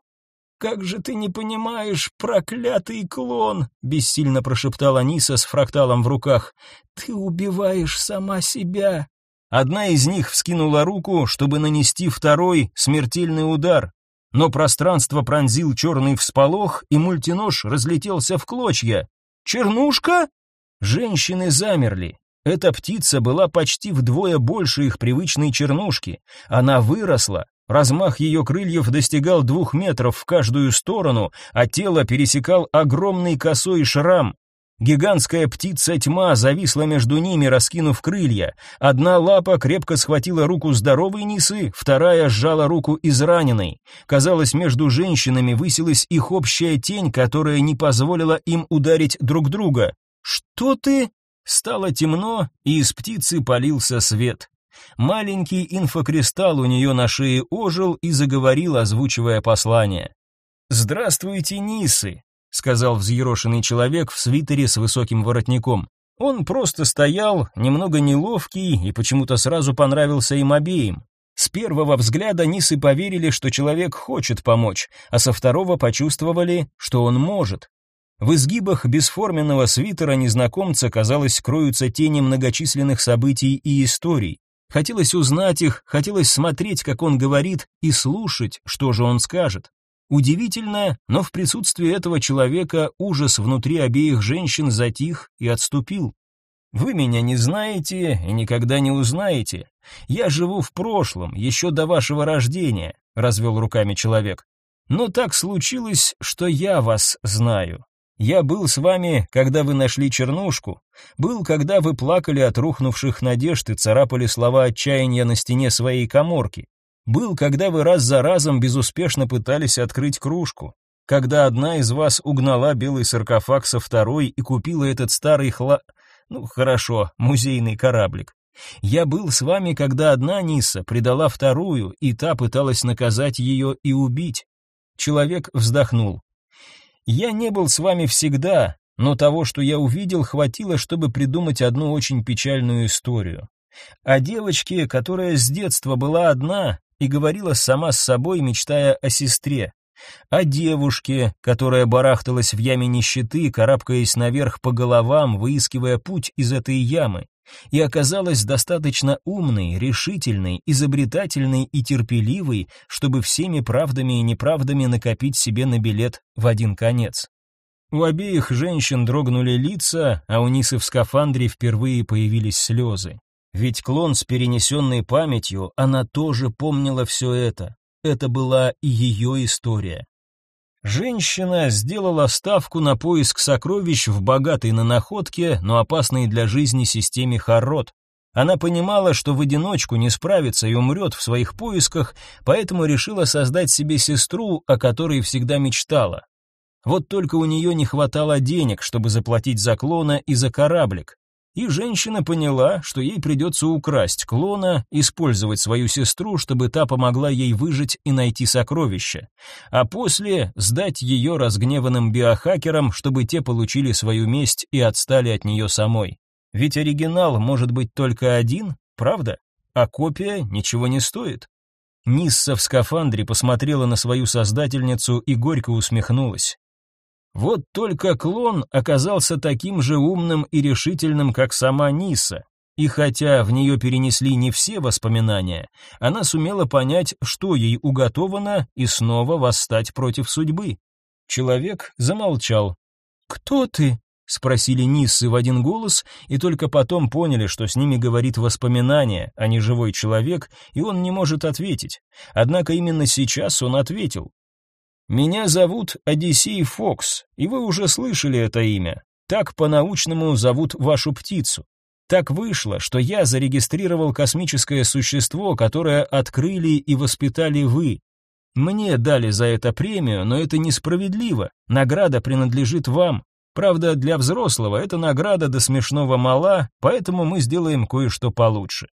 «Как же ты не понимаешь, проклятый клон!» — бессильно прошептал Аниса с фракталом в руках. «Ты убиваешь сама себя!» Одна из них вскинула руку, чтобы нанести второй смертельный удар, но пространство пронзил черный всполох, и мультинож разлетелся в клочья. «Чернушка?» Женщины замерли. Эта птица была почти вдвое больше их привычной чернушки. Она выросла. Размах ее крыльев достигал двух метров в каждую сторону, а тело пересекал огромный косой шрам. Гигантская птица тьма зависла между ними, раскинув крылья. Одна лапа крепко схватила руку здоровой Нисы, вторая сжала руку израненной. Казалось, между женщинами высилась их общая тень, которая не позволила им ударить друг друга. «Что ты?» Стало темно, и из птицы полился свет. Маленький инфокристалл у нее на шее ожил и заговорил, озвучивая послание. «Здравствуйте, Нисы! — сказал взъерошенный человек в свитере с высоким воротником. Он просто стоял, немного неловкий, и почему-то сразу понравился им обеим. С первого взгляда Нисы поверили, что человек хочет помочь, а со второго почувствовали, что он может. В изгибах бесформенного свитера незнакомца, казалось, кроются тени многочисленных событий и историй. Хотелось узнать их, хотелось смотреть, как он говорит, и слушать, что же он скажет. Удивительно, но в присутствии этого человека ужас внутри обеих женщин затих и отступил. Вы меня не знаете и никогда не узнаете. Я живу в прошлом, еще до вашего рождения, развел руками человек. Но так случилось, что я вас знаю. Я был с вами, когда вы нашли чернушку, был, когда вы плакали от рухнувших надежд и царапали слова отчаяния на стене своей каморки. Был, когда вы раз за разом безуспешно пытались открыть кружку. когда одна из вас угнала белый саркофаг со второй и купила этот старый хла... Ну, хорошо, музейный кораблик. Я был с вами, когда одна Ниса предала вторую, и та пыталась наказать ее и убить. Человек вздохнул. Я не был с вами всегда, но того, что я увидел, хватило, чтобы придумать одну очень печальную историю. О девочке, которая с детства была одна и говорила сама с собой, мечтая о сестре. О девушке, которая барахталась в яме нищеты, карабкаясь наверх по головам, выискивая путь из этой ямы и оказалась достаточно умной, решительной, изобретательной и терпеливой, чтобы всеми правдами и неправдами накопить себе на билет в один конец. У обеих женщин дрогнули лица, а у Нисы в скафандре впервые появились слезы. Ведь клон с перенесенной памятью, она тоже помнила все это. Это была и ее история. Женщина сделала ставку на поиск сокровищ в богатой на находке, но опасной для жизни системе Харрот. Она понимала, что в одиночку не справится и умрет в своих поисках, поэтому решила создать себе сестру, о которой всегда мечтала. Вот только у нее не хватало денег, чтобы заплатить за клона и за кораблик и женщина поняла, что ей придется украсть клона, использовать свою сестру, чтобы та помогла ей выжить и найти сокровища, а после сдать ее разгневанным биохакерам, чтобы те получили свою месть и отстали от нее самой. Ведь оригинал может быть только один, правда? А копия ничего не стоит. Нисса в скафандре посмотрела на свою создательницу и горько усмехнулась. Вот только клон оказался таким же умным и решительным, как сама Ниса. И хотя в нее перенесли не все воспоминания, она сумела понять, что ей уготовано, и снова восстать против судьбы. Человек замолчал. «Кто ты?» — спросили Ниссы в один голос, и только потом поняли, что с ними говорит воспоминание, а не живой человек, и он не может ответить. Однако именно сейчас он ответил. Меня зовут Одиссей Фокс, и вы уже слышали это имя. Так по-научному зовут вашу птицу. Так вышло, что я зарегистрировал космическое существо, которое открыли и воспитали вы. Мне дали за это премию, но это несправедливо. Награда принадлежит вам. Правда, для взрослого эта награда до смешного мала, поэтому мы сделаем кое-что получше.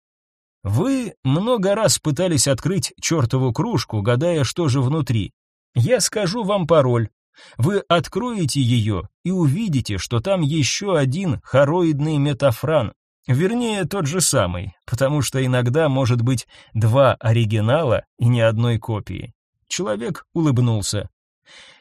Вы много раз пытались открыть чертову кружку, гадая, что же внутри. Я скажу вам пароль. Вы откроете ее и увидите, что там еще один хороидный метафран. Вернее, тот же самый, потому что иногда может быть два оригинала и ни одной копии. Человек улыбнулся.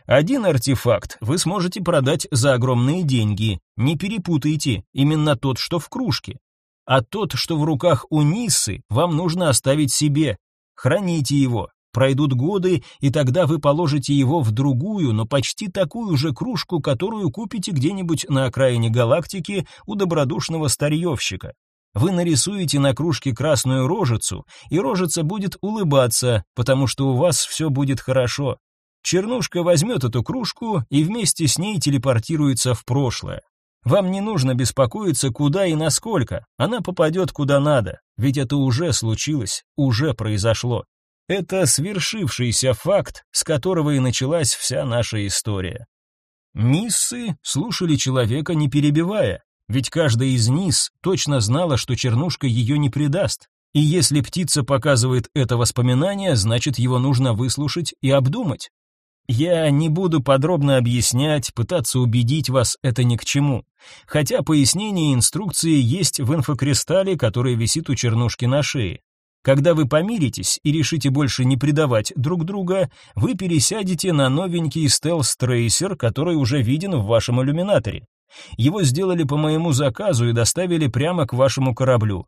Один артефакт вы сможете продать за огромные деньги. Не перепутайте, именно тот, что в кружке. А тот, что в руках у Ниссы, вам нужно оставить себе. Храните его, Пройдут годы, и тогда вы положите его в другую, но почти такую же кружку, которую купите где-нибудь на окраине галактики у добродушного старьевщика. Вы нарисуете на кружке красную рожицу, и рожица будет улыбаться, потому что у вас все будет хорошо. Чернушка возьмет эту кружку и вместе с ней телепортируется в прошлое. Вам не нужно беспокоиться, куда и насколько. Она попадет куда надо, ведь это уже случилось, уже произошло. Это свершившийся факт, с которого и началась вся наша история. Ниссы слушали человека не перебивая, ведь каждая из низ точно знала, что чернушка ее не предаст. И если птица показывает это воспоминание, значит его нужно выслушать и обдумать. Я не буду подробно объяснять, пытаться убедить вас это ни к чему. Хотя пояснения и инструкции есть в инфокристалле, который висит у чернушки на шее. Когда вы помиритесь и решите больше не предавать друг друга, вы пересядете на новенький стелс-трейсер, который уже виден в вашем иллюминаторе. Его сделали по моему заказу и доставили прямо к вашему кораблю.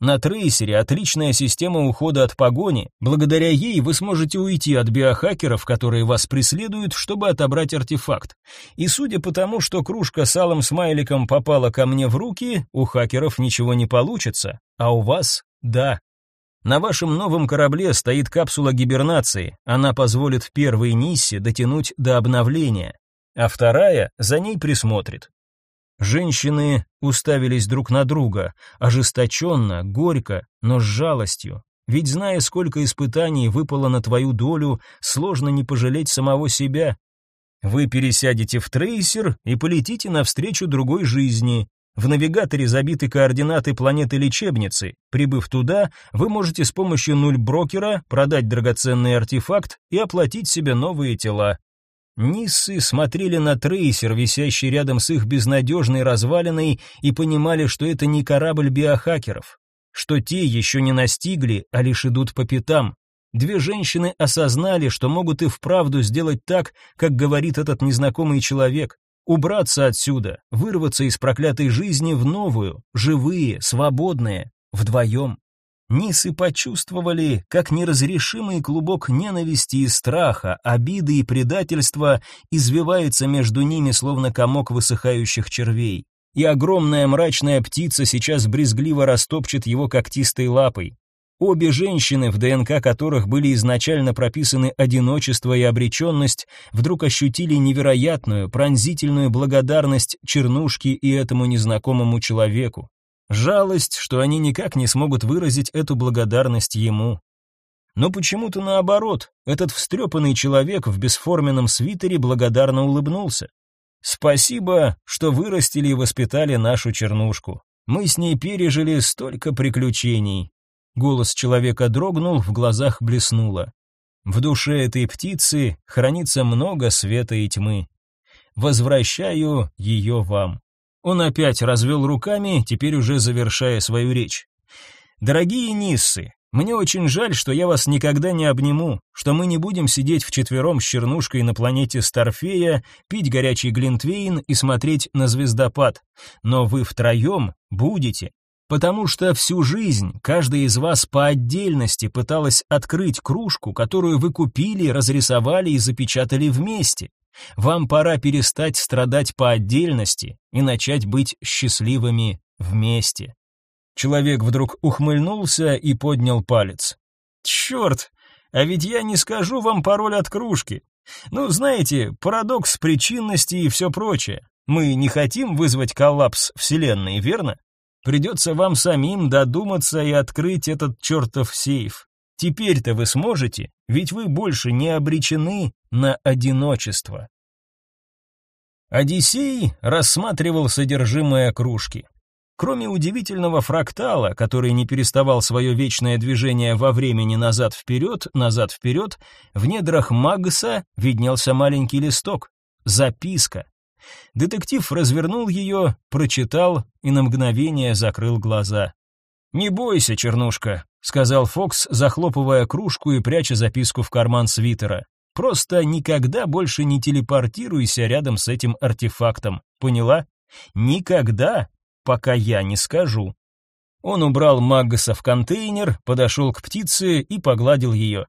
На трейсере отличная система ухода от погони. Благодаря ей вы сможете уйти от биохакеров, которые вас преследуют, чтобы отобрать артефакт. И судя по тому, что кружка с алым смайликом попала ко мне в руки, у хакеров ничего не получится, а у вас — да. На вашем новом корабле стоит капсула гибернации. Она позволит первой Ниссе дотянуть до обновления, а вторая за ней присмотрит. Женщины уставились друг на друга, ожесточенно, горько, но с жалостью. Ведь зная, сколько испытаний выпало на твою долю, сложно не пожалеть самого себя. Вы пересядете в трейсер и полетите навстречу другой жизни. В навигаторе забиты координаты планеты-лечебницы. Прибыв туда, вы можете с помощью нуль-брокера продать драгоценный артефакт и оплатить себе новые тела. Ниссы смотрели на трейсер, висящий рядом с их безнадежной развалиной, и понимали, что это не корабль биохакеров, что те еще не настигли, а лишь идут по пятам. Две женщины осознали, что могут и вправду сделать так, как говорит этот незнакомый человек, убраться отсюда, вырваться из проклятой жизни в новую, живые, свободные, вдвоем. Нисы почувствовали, как неразрешимый клубок ненависти и страха, обиды и предательства извивается между ними, словно комок высыхающих червей. И огромная мрачная птица сейчас брезгливо растопчет его когтистой лапой. Обе женщины, в ДНК которых были изначально прописаны одиночество и обреченность, вдруг ощутили невероятную, пронзительную благодарность Чернушке и этому незнакомому человеку. Жалость, что они никак не смогут выразить эту благодарность ему. Но почему-то наоборот, этот встрепанный человек в бесформенном свитере благодарно улыбнулся. «Спасибо, что вырастили и воспитали нашу чернушку. Мы с ней пережили столько приключений». Голос человека дрогнул, в глазах блеснуло. В душе этой птицы хранится много света и тьмы. Возвращаю ее вам. Он опять развел руками, теперь уже завершая свою речь. Дорогие Ниссы, мне очень жаль, что я вас никогда не обниму, что мы не будем сидеть вчетвером с чернушкой на планете Старфея, пить горячий глинтвейн и смотреть на звездопад. Но вы втроем будете, потому что всю жизнь каждая из вас по отдельности пыталась открыть кружку, которую вы купили, разрисовали и запечатали вместе. Вам пора перестать страдать по отдельности и начать быть счастливыми вместе. Человек вдруг ухмыльнулся и поднял палец. Черт, а ведь я не скажу вам пароль от кружки. Ну, знаете, парадокс причинности и все прочее. Мы не хотим вызвать коллапс Вселенной, верно? Придется вам самим додуматься и открыть этот чертов сейф. Теперь-то вы сможете, ведь вы больше не обречены на одиночество. Одиссей рассматривал содержимое кружки. Кроме удивительного фрактала, который не переставал свое вечное движение во времени назад-вперед, назад-вперед, в недрах Магса виднелся маленький листок. Записка. Детектив развернул ее, прочитал и на мгновение закрыл глаза. «Не бойся, Чернушка», — сказал Фокс, захлопывая кружку и пряча записку в карман свитера. «Просто никогда больше не телепортируйся рядом с этим артефактом, поняла? Никогда, пока я не скажу». Он убрал Маггаса в контейнер, подошел к птице и погладил ее.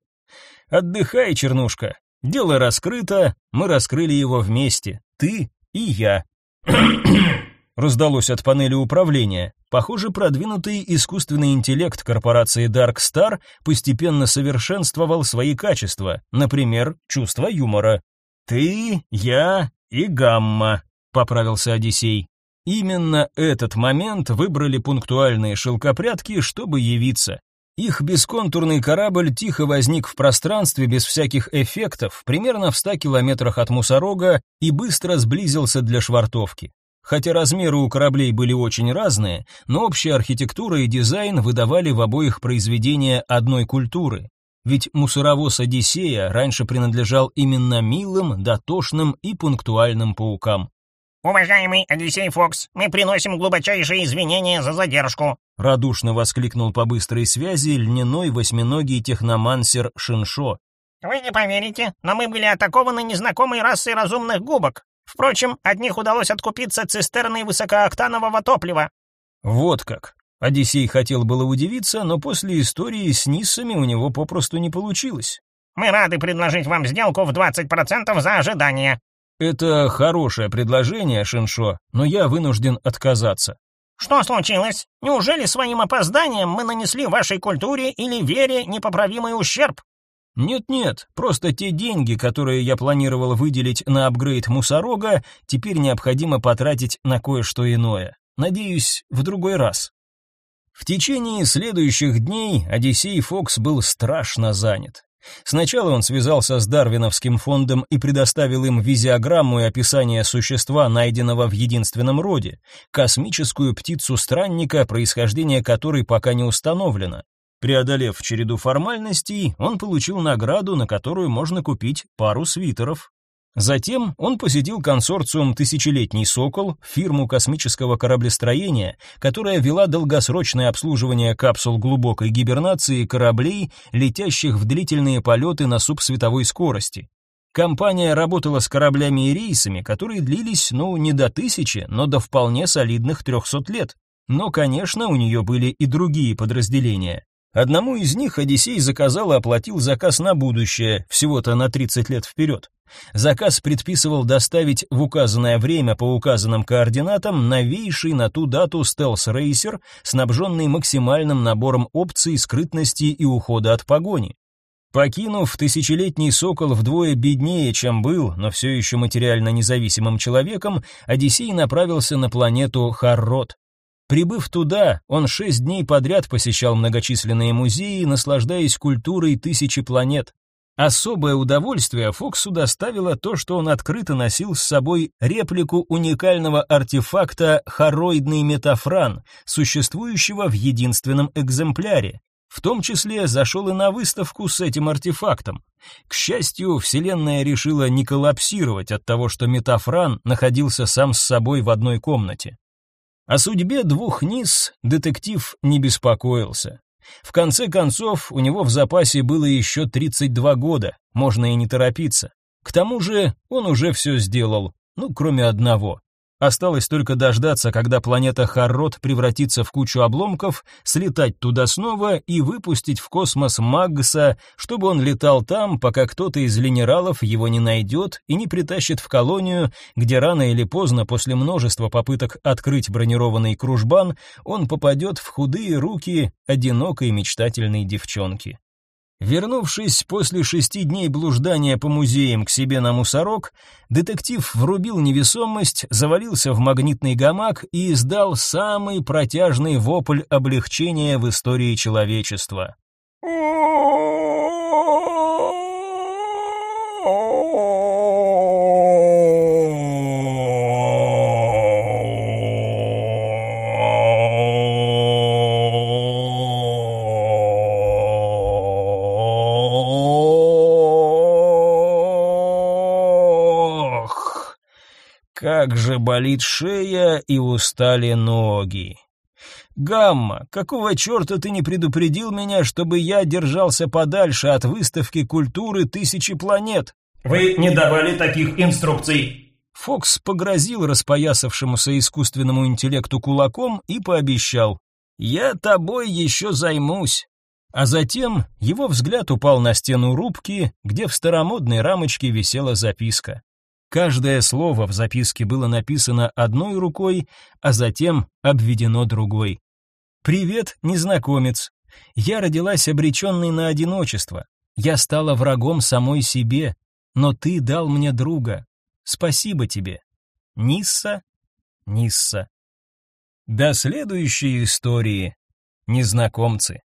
«Отдыхай, Чернушка. Дело раскрыто, мы раскрыли его вместе, ты и я». Раздалось от панели управления. Похоже, продвинутый искусственный интеллект корпорации Dark Star постепенно совершенствовал свои качества, например, чувство юмора. «Ты, я и Гамма», — поправился Одиссей. Именно этот момент выбрали пунктуальные шелкопрядки, чтобы явиться. Их бесконтурный корабль тихо возник в пространстве без всяких эффектов, примерно в ста километрах от Мусорога, и быстро сблизился для швартовки. Хотя размеры у кораблей были очень разные, но общая архитектура и дизайн выдавали в обоих произведения одной культуры. Ведь мусоровоз Одиссея раньше принадлежал именно милым, дотошным и пунктуальным паукам. «Уважаемый Одиссей Фокс, мы приносим глубочайшие извинения за задержку», радушно воскликнул по быстрой связи льняной восьминогий техномансер Шиншо. «Вы не поверите, но мы были атакованы незнакомой расой разумных губок. Впрочем, от них удалось откупиться цистерной высокооктанового топлива. Вот как. Одиссей хотел было удивиться, но после истории с Ниссами у него попросту не получилось. Мы рады предложить вам сделку в 20% за ожидание. Это хорошее предложение, Шиншо, но я вынужден отказаться. Что случилось? Неужели своим опозданием мы нанесли вашей культуре или вере непоправимый ущерб? Нет-нет, просто те деньги, которые я планировал выделить на апгрейд мусорога, теперь необходимо потратить на кое-что иное. Надеюсь, в другой раз. В течение следующих дней Одиссей Фокс был страшно занят. Сначала он связался с Дарвиновским фондом и предоставил им визиограмму и описание существа, найденного в единственном роде, космическую птицу-странника, происхождение которой пока не установлено. Преодолев череду формальностей, он получил награду, на которую можно купить пару свитеров. Затем он посетил консорциум «Тысячелетний Сокол», фирму космического кораблестроения, которая вела долгосрочное обслуживание капсул глубокой гибернации кораблей, летящих в длительные полеты на субсветовой скорости. Компания работала с кораблями и рейсами, которые длились, ну, не до тысячи, но до вполне солидных 300 лет. Но, конечно, у нее были и другие подразделения. Одному из них Одиссей заказал и оплатил заказ на будущее, всего-то на 30 лет вперед. Заказ предписывал доставить в указанное время по указанным координатам новейший на ту дату стелс-рейсер, снабженный максимальным набором опций скрытности и ухода от погони. Покинув тысячелетний сокол вдвое беднее, чем был, но все еще материально независимым человеком, Одиссей направился на планету Харрот. Прибыв туда, он шесть дней подряд посещал многочисленные музеи, наслаждаясь культурой тысячи планет. Особое удовольствие Фоксу доставило то, что он открыто носил с собой реплику уникального артефакта хороидный метафран, существующего в единственном экземпляре. В том числе зашел и на выставку с этим артефактом. К счастью, Вселенная решила не коллапсировать от того, что метафран находился сам с собой в одной комнате. О судьбе двух низ детектив не беспокоился. В конце концов, у него в запасе было еще 32 года, можно и не торопиться. К тому же, он уже все сделал, ну, кроме одного. Осталось только дождаться, когда планета Харрот превратится в кучу обломков, слетать туда снова и выпустить в космос Магса, чтобы он летал там, пока кто-то из линералов его не найдет и не притащит в колонию, где рано или поздно, после множества попыток открыть бронированный кружбан, он попадет в худые руки одинокой мечтательной девчонки. Вернувшись после шести дней блуждания по музеям к себе на мусорок, детектив врубил невесомость, завалился в магнитный гамак и издал самый протяжный вопль облегчения в истории человечества. Как же болит шея и устали ноги. Гамма, какого черта ты не предупредил меня, чтобы я держался подальше от выставки культуры тысячи планет? Вы не давали таких инструкций. Фокс погрозил распоясавшемуся искусственному интеллекту кулаком и пообещал: "Я тобой еще займусь". А затем его взгляд упал на стену рубки, где в старомодной рамочке висела записка. Каждое слово в записке было написано одной рукой, а затем обведено другой. «Привет, незнакомец. Я родилась обреченной на одиночество. Я стала врагом самой себе, но ты дал мне друга. Спасибо тебе. Нисса, Нисса». До следующей истории, незнакомцы.